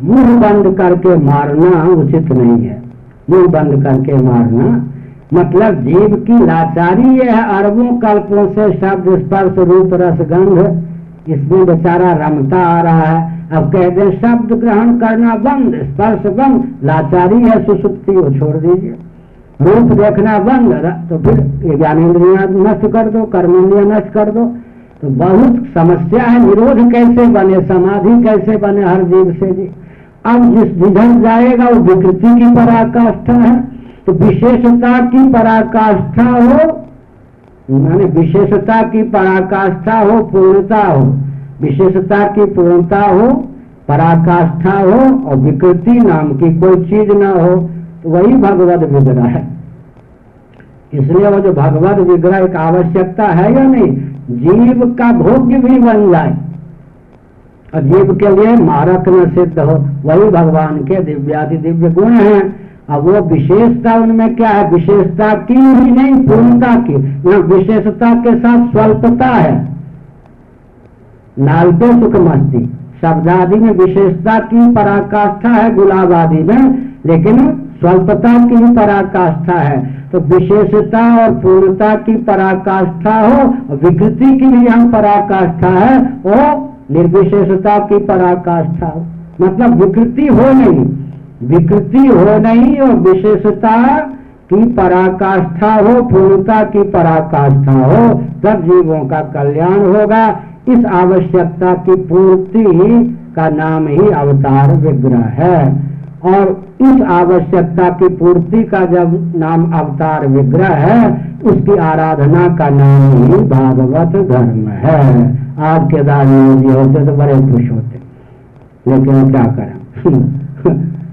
मुँह बंद करके मारना उचित नहीं है। मुँह बंद करके मारना मतलब जीव की लाचारी है, अरबों कल्पों से शब्द स्पर्श रूप रसगंध इसमें बेचारा रमता आ रहा है। अब कह दे, शब्द ग्रहण करना बंद, स्पर्श बंद, लाचारी है, सुसुप्ति वो छोड़ दीजिए। रूप देखना बंद तो फिर ज्ञानेन्द्रिया नष्ट कर दो कर्मेंद्रिया नष्ट कर दो। तो बहुत समस्या है, निरोध कैसे बने, समाधि कैसे बने हर जीव से जी? अब जिस जिधर जाएगा, वो विकृति की पराकाष्ठा है। तो विशेषता की पराकाष्ठा हो माने विशेषता की पराकाष्ठा हो, पूर्णता हो। विशेषता की पूर्णता हो, पराकाष्ठा हो और विकृति नाम की कोई चीज़ ना हो तो वही भगवत विग्रह है। इसलिए वो जो भगवत विग्रह एक आवश्यकता है या नहीं, जीव का भोग्य भी बन जाए। और जीव के लिए मारक न सिद्ध हो, वही भगवान के दिव्यादि दिव्य गुण हैं। अब वो विशेषता उनमें क्या है? विशेषता की ही नहीं? पूर्णता की यहाँ विशेषता के साथ स्वल्पता है। लालते सुख मस्ती शब्दादि में विशेषता की पराकाष्ठा है? गुलाब आदि में। लेकिन स्वल्पता की ही पराकाष्ठा है? तो विशेषता और पूर्णता की पराकाष्ठा हो, विकृति की भी यहाँ पराकाष्ठा है, वो निर्विशेषता की पराकाष्ठा मतलब विकृति हो नहीं। विकृति हो नहीं और विशेषता की पराकाष्ठा हो, पूर्णता की पराकाष्ठा हो, तब जीवों का कल्याण होगा। इस आवश्यकता की पूर्ति का नाम ही अवतार विग्रह है। और इस आवश्यकता की पूर्ति का जब नाम अवतार विग्रह है, उसकी आराधना का नाम ही भागवत धर्म है। आज के दादी जी होते तो बड़े खुश होते। लेकिन क्या करें? [LAUGHS]